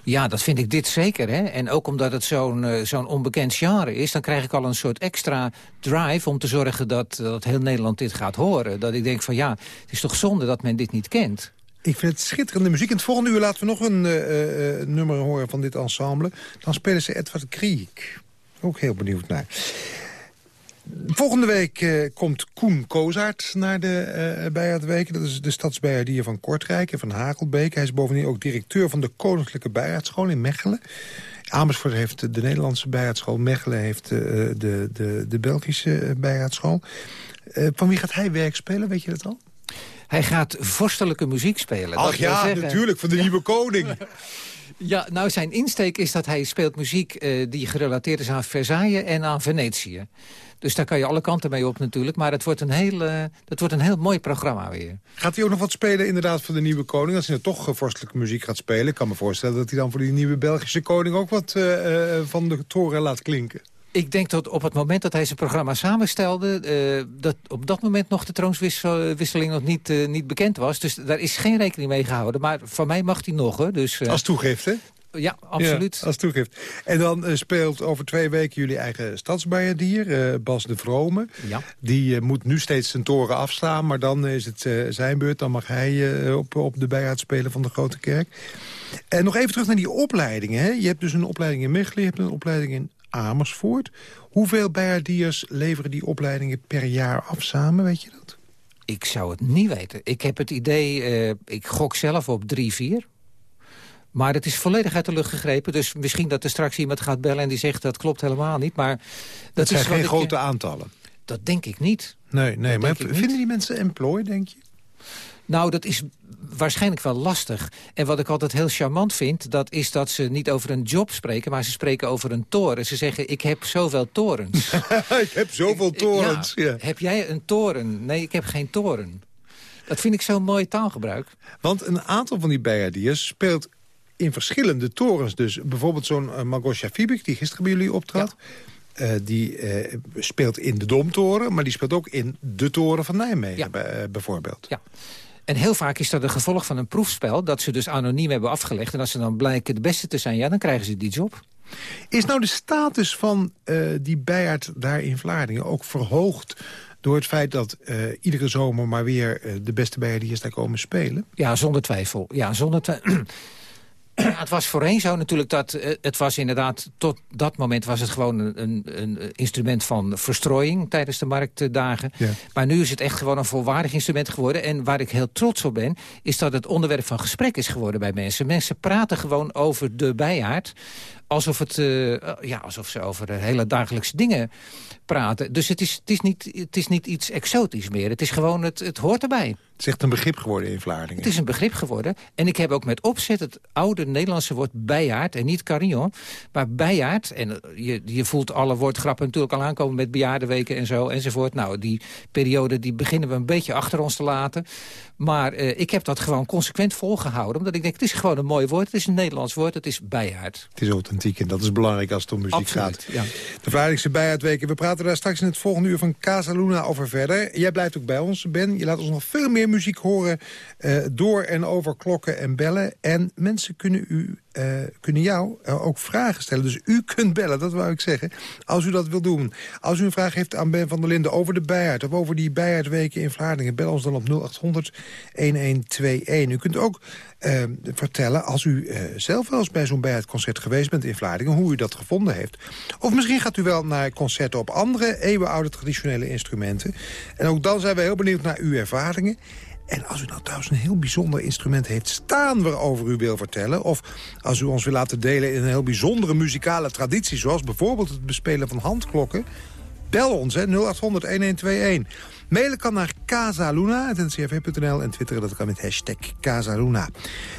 Ja, dat vind ik dit zeker. Hè? En ook omdat het zo'n uh, zo'n onbekend genre is... dan krijg ik al een soort extra drive om te zorgen dat, dat heel Nederland dit gaat horen. Dat ik denk van ja, het is toch zonde dat men dit niet kent. Ik vind het schitterende muziek. In het volgende uur laten we nog een uh, uh, nummer horen van dit ensemble. Dan spelen ze Edward Kriek. Ook heel benieuwd naar. Volgende week komt Koen Kozaert naar de uh, Bijaardweken. Dat is de stadsbijaardier van Kortrijk en van Hagelbeek. Hij is bovendien ook directeur van de Koninklijke Bijaardschool in Mechelen. Amersfoort heeft de Nederlandse bijaardschool. Mechelen heeft de, de, de Belgische bijaardschool. van wie gaat hij werk spelen, weet je dat al? Hij gaat vorstelijke muziek spelen. Ach ja, natuurlijk, van de nieuwe koning. Ja, nou zijn insteek is dat hij speelt muziek uh, die gerelateerd is aan Versailles en aan Venetië. Dus daar kan je alle kanten mee op natuurlijk. Maar het wordt een heel, uh, dat wordt een heel mooi programma weer. Gaat hij ook nog wat spelen inderdaad voor de nieuwe koning? Als hij nou toch uh, vorstelijke muziek gaat spelen... ik kan me voorstellen dat hij dan voor die nieuwe Belgische koning... ook wat van de toren laat klinken. Ik denk dat op het moment dat hij zijn programma samenstelde... Uh, dat op dat moment nog de troonswisseling nog niet, uh, niet bekend was. Dus daar is geen rekening mee gehouden. Maar van mij mag hij nog, hè. Dus, uh, Als toegift, hè? Ja, absoluut. Ja, als toegift. En dan uh, speelt over twee weken jullie eigen stadsbijaardier, uh, Bas de Vrome. Ja. Die uh, moet nu steeds zijn toren afslaan, maar dan is het zijn beurt. Dan mag hij op, op de bijaard spelen van de Grote Kerk. En nog even terug naar die opleidingen. Hè? Je hebt dus een opleiding in Mechelen, je hebt een opleiding in Amersfoort. Hoeveel bijaardiers leveren die opleidingen per jaar af samen, weet je dat? Ik zou het niet weten. Ik heb het idee, uh, ik gok zelf op drie, vier. Maar het is volledig uit de lucht gegrepen. Dus misschien dat er straks iemand gaat bellen en die zegt... dat klopt helemaal niet. Maar dat, dat zijn geen grote ik, aantallen. Dat denk ik niet. Nee, nee maar vinden die mensen employ, denk je? Nou, dat is waarschijnlijk wel lastig. En wat ik altijd heel charmant vind... dat is dat ze niet over een job spreken... maar ze spreken over een toren. Ze zeggen, ik heb zoveel torens. ik heb zoveel torens, ja, Heb jij een toren? Nee, ik heb geen toren. Dat vind ik zo'n mooi taalgebruik. Want een aantal van die bijaardiers speelt in verschillende torens. Dus bijvoorbeeld zo'n uh, Magosha Fibik, die gisteren bij jullie optrad... Ja. Uh, die uh, speelt in de Domtoren, maar die speelt ook in de toren van Nijmegen ja. bijvoorbeeld. Ja. En heel vaak is dat een gevolg van een proefspel... dat ze dus anoniem hebben afgelegd. En als ze dan blijken de beste te zijn, ja, dan krijgen ze die job. Is nou de status van die bijaard daar in Vlaardingen ook verhoogd door het feit dat uh, iedere zomer maar weer uh, de beste bijaardiers daar komen spelen? Ja, zonder twijfel. Ja, zonder twijfel. het was voorheen zo natuurlijk dat uh, het was inderdaad... tot dat moment was het gewoon een, een, een instrument van verstrooiing... tijdens de marktdagen. Ja. Maar nu is het echt gewoon een volwaardig instrument geworden. En waar ik heel trots op ben... is dat het onderwerp van gesprek is geworden bij mensen. Mensen praten gewoon over de bijaard alsof, het, uh, ja, alsof ze over hele dagelijkse dingen praten. Dus het is, het, is niet, het is niet iets exotisch meer. Het is gewoon, het, het hoort erbij. Het is echt een begrip geworden in Vlaardingen. Het is een begrip geworden. En ik heb ook met opzet het oude Nederlandse woord bijaard... en niet carillon, maar bijaard. En je, je voelt alle woordgrappen natuurlijk al aankomen... met bejaardenweken en zo enzovoort. Nou, die periode die beginnen we een beetje achter ons te laten. Maar uh, ik heb dat gewoon consequent volgehouden. Omdat ik denk, het is gewoon een mooi woord. Het is een Nederlands woord. Het is bijaard. Het is authentiek en dat is belangrijk als het om muziek Absoluut, gaat. Ja. De Vlaardingse bijaardweken. We praten daar straks in het volgende uur van Casa Luna over verder. Jij blijft ook bij ons, Ben. Je laat ons nog veel meer muziek horen uh, door en over klokken en bellen. En mensen kunnen, u, uh, kunnen jou uh, ook vragen stellen. Dus u kunt bellen, dat wou ik zeggen. Als u dat wil doen. Als u een vraag heeft aan Ben van der Linden over de bijaard... of over die bijaardweken in Vlaardingen... bel ons dan op 0800 1121. U kunt ook uh, vertellen, als u zelf wel eens bij zo'n bijaardconcert geweest bent in Vlaardingen... hoe u dat gevonden heeft. Of misschien gaat u wel naar concerten op andere eeuwenoude traditionele instrumenten. En ook dan zijn we heel benieuwd naar uw ervaringen. En als u nou trouwens een heel bijzonder instrument heeft staan... waarover u wil vertellen... of als u ons wil laten delen in een heel bijzondere muzikale traditie... zoals bijvoorbeeld het bespelen van handklokken... bel ons, 0800-1121. Mailen kan naar casaluna.ncrv.nl en twitteren dat kan met hashtag Casaluna.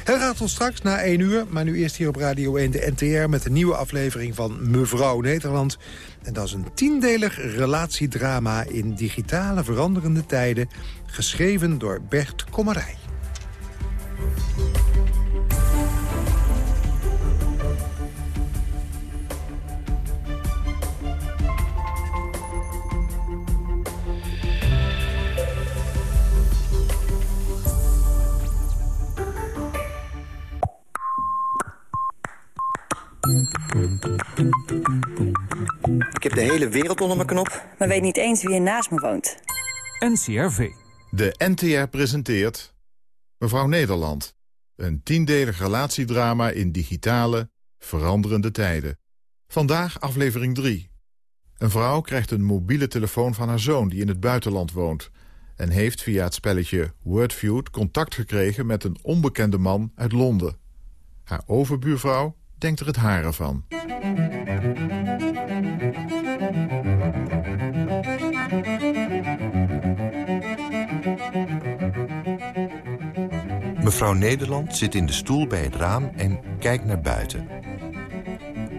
Heel gaat tot straks na 1 uur, maar nu eerst hier op Radio 1 de NTR... met een nieuwe aflevering van Mevrouw Nederland. En dat is een tiendelig relatiedrama in digitale veranderende tijden... geschreven door Bert Kommerij. Ik heb de hele wereld onder mijn knop. Maar weet niet eens wie er naast me woont. NCRV. De NTR presenteert Mevrouw Nederland. Een tiendelig relatiedrama in digitale, veranderende tijden. Vandaag aflevering 3. Een vrouw krijgt een mobiele telefoon van haar zoon die in het buitenland woont... en heeft via het spelletje Wordfeud contact gekregen met een onbekende man uit Londen. Haar overbuurvrouw denkt er het haren van. Mevrouw Nederland zit in de stoel bij het raam en kijkt naar buiten.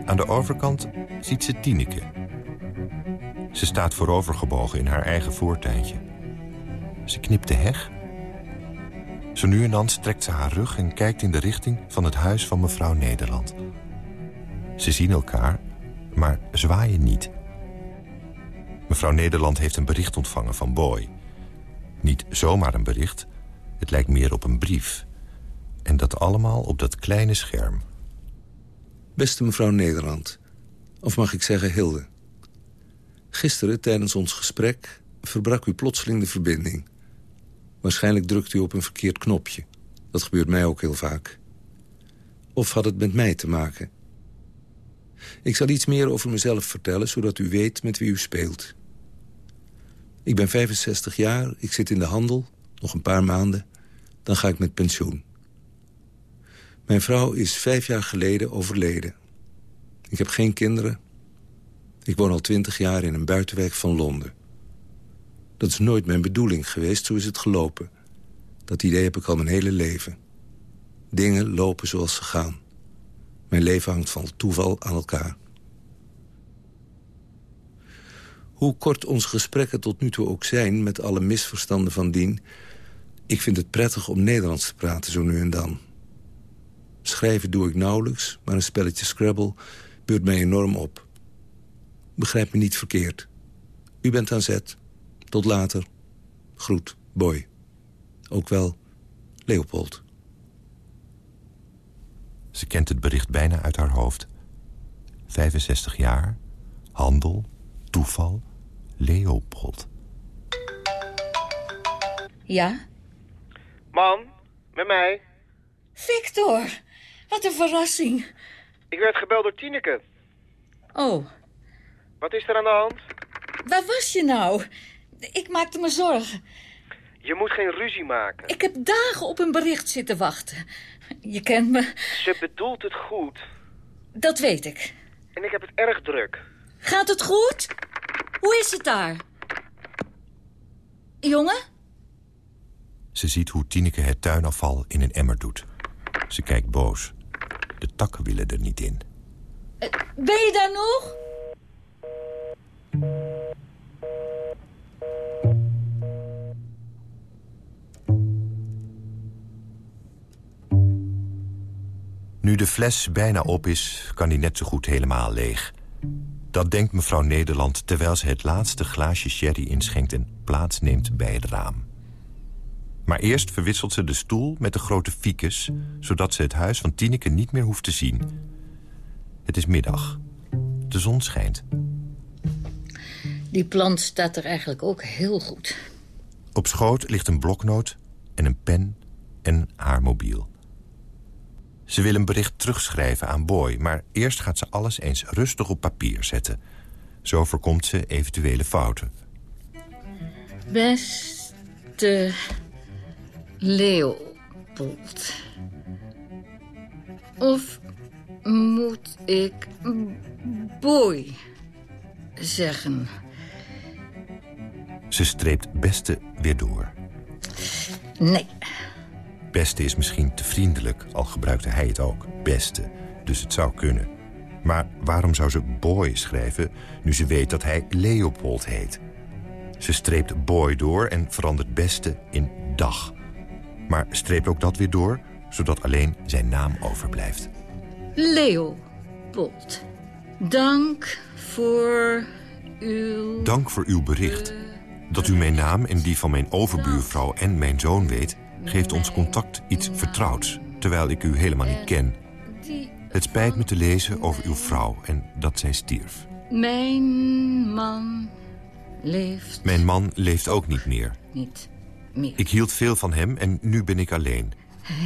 Aan de overkant ziet ze Tineke. Ze staat voorovergebogen in haar eigen voortuintje. Ze knipt de heg. Zo nu en dan strekt ze haar rug en kijkt in de richting van het huis van mevrouw Nederland. Ze zien elkaar, maar zwaaien niet. Mevrouw Nederland heeft een bericht ontvangen van Boy. Niet zomaar een bericht, het lijkt meer op een brief. En dat allemaal op dat kleine scherm. Beste mevrouw Nederland, of mag ik zeggen Hilde. Gisteren tijdens ons gesprek verbrak u plotseling de verbinding. Waarschijnlijk drukt u op een verkeerd knopje. Dat gebeurt mij ook heel vaak. Of had het met mij te maken? Ik zal iets meer over mezelf vertellen, zodat u weet met wie u speelt. Ik ben 65 jaar, ik zit in de handel, nog een paar maanden. Dan ga ik met pensioen. Mijn vrouw is vijf jaar geleden overleden. Ik heb geen kinderen. Ik woon al twintig jaar in een buitenwijk van Londen. Dat is nooit mijn bedoeling geweest, zo is het gelopen. Dat idee heb ik al mijn hele leven. Dingen lopen zoals ze gaan. Mijn leven hangt van toeval aan elkaar. Hoe kort onze gesprekken tot nu toe ook zijn... met alle misverstanden van dien... ik vind het prettig om Nederlands te praten zo nu en dan. Schrijven doe ik nauwelijks, maar een spelletje Scrabble... beurt mij enorm op. Begrijp me niet verkeerd. U bent aan zet. Tot later. Groet, Boy. Ook wel Leopold. Ze kent het bericht bijna uit haar hoofd. 65 jaar, handel, toeval, Leopold. Ja? Man, met mij. Victor, wat een verrassing. Ik werd gebeld door Tineke. Oh. Wat is er aan de hand? Waar was je nou? Ik maakte me zorgen. Je moet geen ruzie maken. Ik heb dagen op een bericht zitten wachten. Je kent me. Ze bedoelt het goed. Dat weet ik. En ik heb het erg druk. Gaat het goed? Hoe is het daar? Jongen? Ze ziet hoe Tineke het tuinafval in een emmer doet. Ze kijkt boos. De takken willen er niet in. Uh, ben je daar nog? Nu de fles bijna op is, kan die net zo goed helemaal leeg. Dat denkt mevrouw Nederland terwijl ze het laatste glaasje sherry inschenkt... en plaatsneemt bij het raam. Maar eerst verwisselt ze de stoel met de grote ficus... zodat ze het huis van Tineke niet meer hoeft te zien. Het is middag. De zon schijnt. Die plant staat er eigenlijk ook heel goed. Op schoot ligt een bloknoot en een pen en haar mobiel. Ze wil een bericht terugschrijven aan Boy... maar eerst gaat ze alles eens rustig op papier zetten. Zo voorkomt ze eventuele fouten. Beste Leopold. Of moet ik boy zeggen? Ze streept beste weer door. Nee. Beste is misschien te vriendelijk, al gebruikte hij het ook. Beste, dus het zou kunnen. Maar waarom zou ze boy schrijven, nu ze weet dat hij Leopold heet? Ze streept boy door en verandert beste in dag. Maar streep ook dat weer door, zodat alleen zijn naam overblijft. Leopold. Dank voor uw... Dank voor uw bericht. Dat u mijn naam en die van mijn overbuurvrouw en mijn zoon weet... geeft ons contact iets vertrouwds, terwijl ik u helemaal niet ken. Het spijt me te lezen over uw vrouw en dat zij stierf. Mijn man leeft Mijn man leeft ook niet meer. niet meer. Ik hield veel van hem en nu ben ik alleen. Hij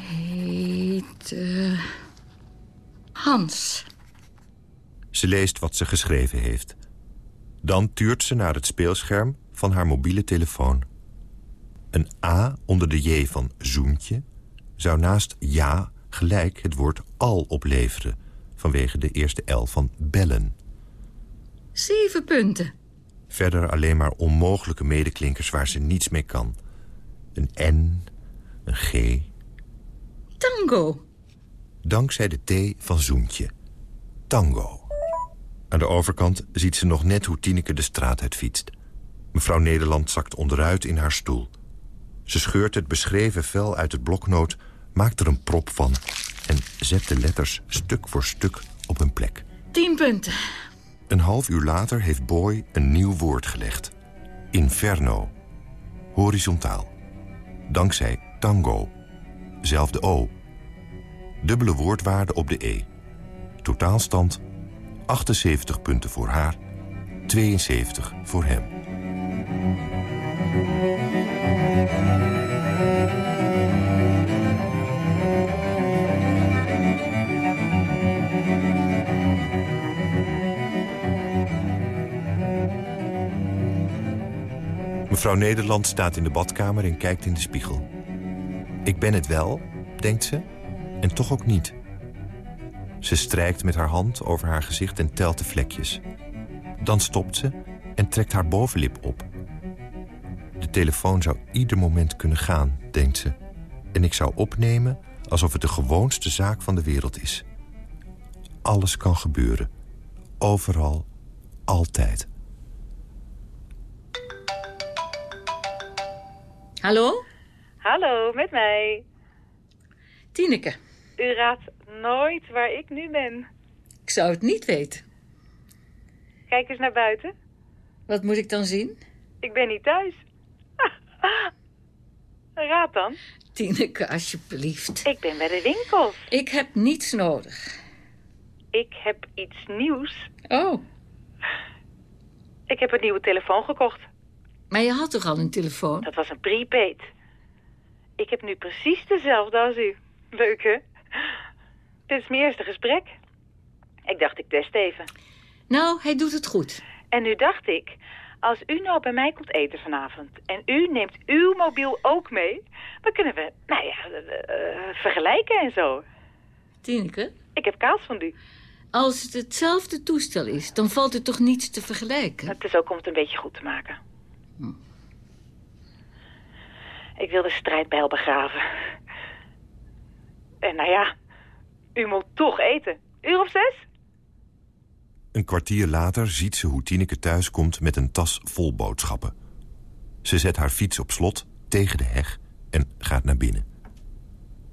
heet... eh, Hans. Ze leest wat ze geschreven heeft. Dan tuurt ze naar het speelscherm van haar mobiele telefoon. Een A onder de J van zoentje zou naast ja gelijk het woord al opleveren... vanwege de eerste L van bellen. Zeven punten. Verder alleen maar onmogelijke medeklinkers waar ze niets mee kan. Een N, een G. Tango. Dankzij de T van zoentje. Tango. Aan de overkant ziet ze nog net hoe Tineke de straat uit fietst. Mevrouw Nederland zakt onderuit in haar stoel. Ze scheurt het beschreven vel uit het bloknoot, maakt er een prop van... en zet de letters stuk voor stuk op hun plek. Tien punten. Een half uur later heeft Boy een nieuw woord gelegd. Inferno. Horizontaal. Dankzij tango. Zelfde O. Dubbele woordwaarde op de E. Totaalstand 78 punten voor haar, 72 voor hem. Mevrouw Nederland staat in de badkamer en kijkt in de spiegel. Ik ben het wel, denkt ze, en toch ook niet. Ze strijkt met haar hand over haar gezicht en telt de vlekjes. Dan stopt ze en trekt haar bovenlip op. De telefoon zou ieder moment kunnen gaan, denkt ze. En ik zou opnemen alsof het de gewoonste zaak van de wereld is. Alles kan gebeuren. Overal. Altijd. Hallo? Hallo, met mij. Tineke. U raadt nooit waar ik nu ben. Ik zou het niet weten. Kijk eens naar buiten. Wat moet ik dan zien? Ik ben niet thuis. Raad dan. Tineke, alsjeblieft. Ik ben bij de winkels. Ik heb niets nodig. Ik heb iets nieuws. Oh, Ik heb een nieuwe telefoon gekocht. Maar je had toch al een telefoon? Dat was een prepaid. Ik heb nu precies dezelfde als u. Leuk, hè? Dit is mijn eerste gesprek. Ik dacht, ik test even. Nou, hij doet het goed. En nu dacht ik, als u nou bij mij komt eten vanavond... en u neemt uw mobiel ook mee... dan kunnen we, nou ja, eh, eh, vergelijken en zo. Tineke? Ik heb kaas van u. Als het hetzelfde toestel is, dan valt er toch niets te vergelijken? Het is ook om het een beetje goed te maken. Ik wil de strijdbijl begraven. En nou ja, u moet toch eten. Uur of zes? Een kwartier later ziet ze hoe Tineke thuiskomt met een tas vol boodschappen. Ze zet haar fiets op slot tegen de heg en gaat naar binnen.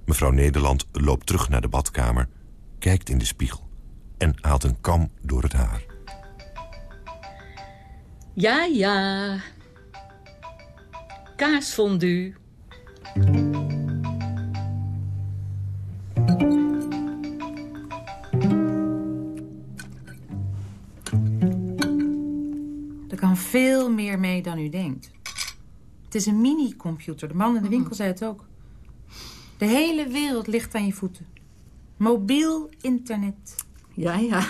Mevrouw Nederland loopt terug naar de badkamer, kijkt in de spiegel en haalt een kam door het haar. Ja, ja. Kaasfondue. Er kan veel meer mee dan u denkt. Het is een mini-computer. De man in de winkel zei het ook. De hele wereld ligt aan je voeten. Mobiel internet. Ja, ja.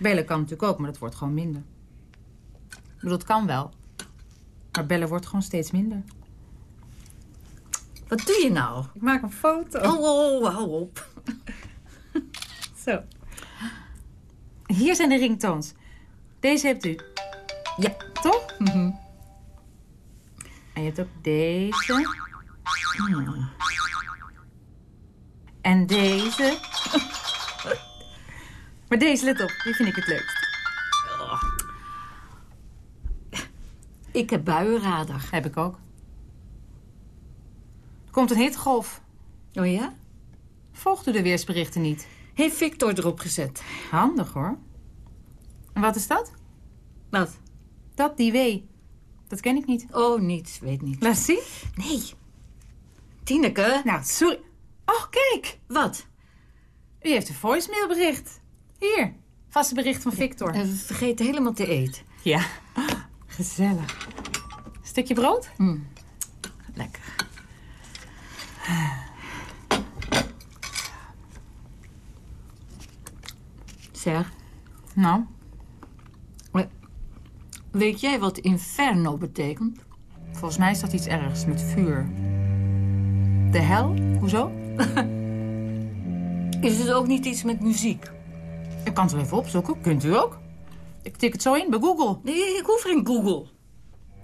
Bellen kan natuurlijk ook, maar dat wordt gewoon minder. Ik bedoel, het kan wel. Maar bellen wordt gewoon steeds minder. Wat doe je nou? Ik maak een foto. Oh, oh, oh, hou op. Zo. Hier zijn de ringtoons. Deze hebt u. Ja. Toch? Mhm. En je hebt ook deze. Hmm. En deze. maar deze, let op. Die vind ik het leukst. Ik heb buienradar. Heb ik ook. Komt een hittegolf. Oh ja? Volgt u de weersberichten niet? Heeft Victor erop gezet. Handig hoor. En wat is dat? Wat? Dat, die W. Dat ken ik niet. Oh, niets. Weet niet. Laat zien. Nee. Tineke. Nou, sorry. Oh, kijk. Wat? U heeft een voicemailbericht. Hier. Vaste bericht van Victor. En vergeet helemaal te eten. Ja. Gezellig. Stukje brood? Mm. Zeg. Nou? Weet jij wat inferno betekent? Volgens mij is dat iets ergs met vuur. De hel? Hoezo? Is het ook niet iets met muziek? Ik kan het wel even opzoeken. Kunt u ook? Ik tik het zo in bij Google. Nee, ik hoef geen Google.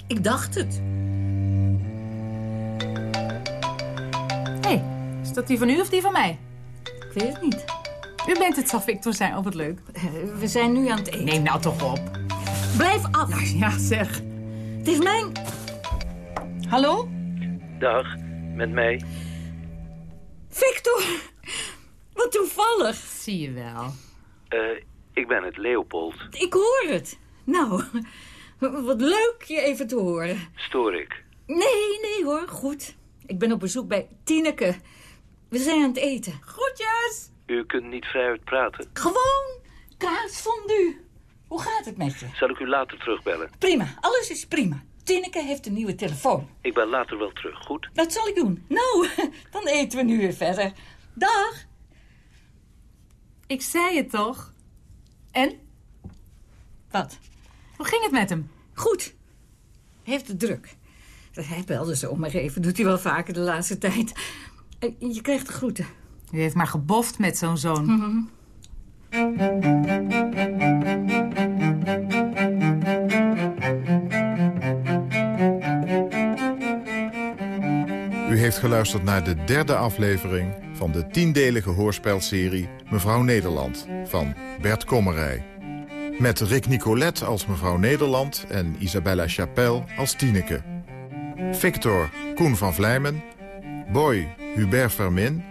Ik dacht het. Dat die van u of die van mij? Ik weet het niet. U bent het, zal Victor zijn. Oh, wat leuk. We zijn nu aan het eten. Neem nou toch op. Blijf af. Nou, ja, zeg. Het is mijn... Hallo? Dag, met mij. Victor! Wat toevallig. Zie je wel. Uh, ik ben het, Leopold. Ik hoor het. Nou, wat leuk je even te horen. Stoor ik? Nee, nee hoor, goed. Ik ben op bezoek bij Tineke. We zijn aan het eten. Groetjes! U kunt niet vrij uit praten. Gewoon kaasfondue. Hoe gaat het met je? Zal ik u later terugbellen? Prima, alles is prima. Tineke heeft een nieuwe telefoon. Ik ben later wel terug, goed? Dat zal ik doen. Nou, dan eten we nu weer verder. Dag. Ik zei het toch? En? Wat? Hoe ging het met hem? Goed. Hij heeft het druk. Hij belde zo maar even. Doet hij wel vaker de laatste tijd. Je krijgt de groeten. U heeft maar geboft met zo'n zoon. Mm -hmm. U heeft geluisterd naar de derde aflevering van de tiendelige hoorspelserie Mevrouw Nederland van Bert Kommerij. Met Rick Nicolet als mevrouw Nederland en Isabella Chapelle als Tineke. Victor Koen van Vlijmen. Boy Hubert Vermin.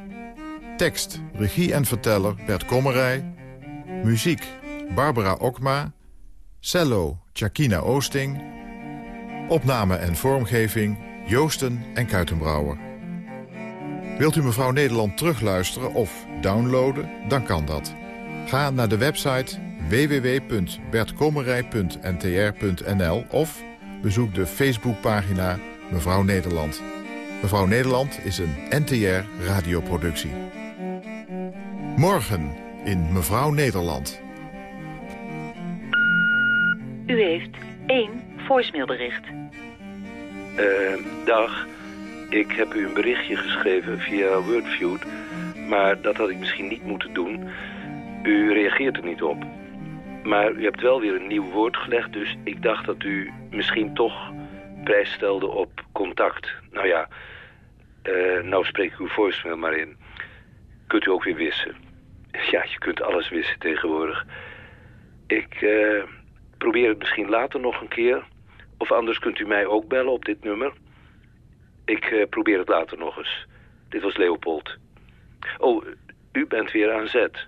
Tekst, regie en verteller Bert Kommerij. Muziek Barbara Okma. Cello Chakina Oosting. Opname en vormgeving Joosten en Kuitenbrouwer. Wilt u mevrouw Nederland terugluisteren of downloaden? Dan kan dat. Ga naar de website www.bertkommerij.ntr.nl of bezoek de Facebookpagina Mevrouw Nederland. Mevrouw Nederland is een NTR-radioproductie. Morgen in Mevrouw Nederland. U heeft één voicemailbericht. Uh, dag. Ik heb u een berichtje geschreven via Wordfeud, maar dat had ik misschien niet moeten doen. U reageert er niet op. Maar u hebt wel weer een nieuw woord gelegd, dus ik dacht dat u misschien toch prijs stelde op contact. Nou ja, uh, nou spreek ik uw voicemail maar in. Kunt u ook weer wissen. Ja, je kunt alles wissen tegenwoordig. Ik uh, probeer het misschien later nog een keer. Of anders kunt u mij ook bellen op dit nummer. Ik uh, probeer het later nog eens. Dit was Leopold. Oh, u bent weer aan zet.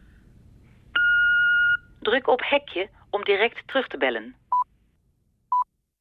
Druk op hekje om direct terug te bellen.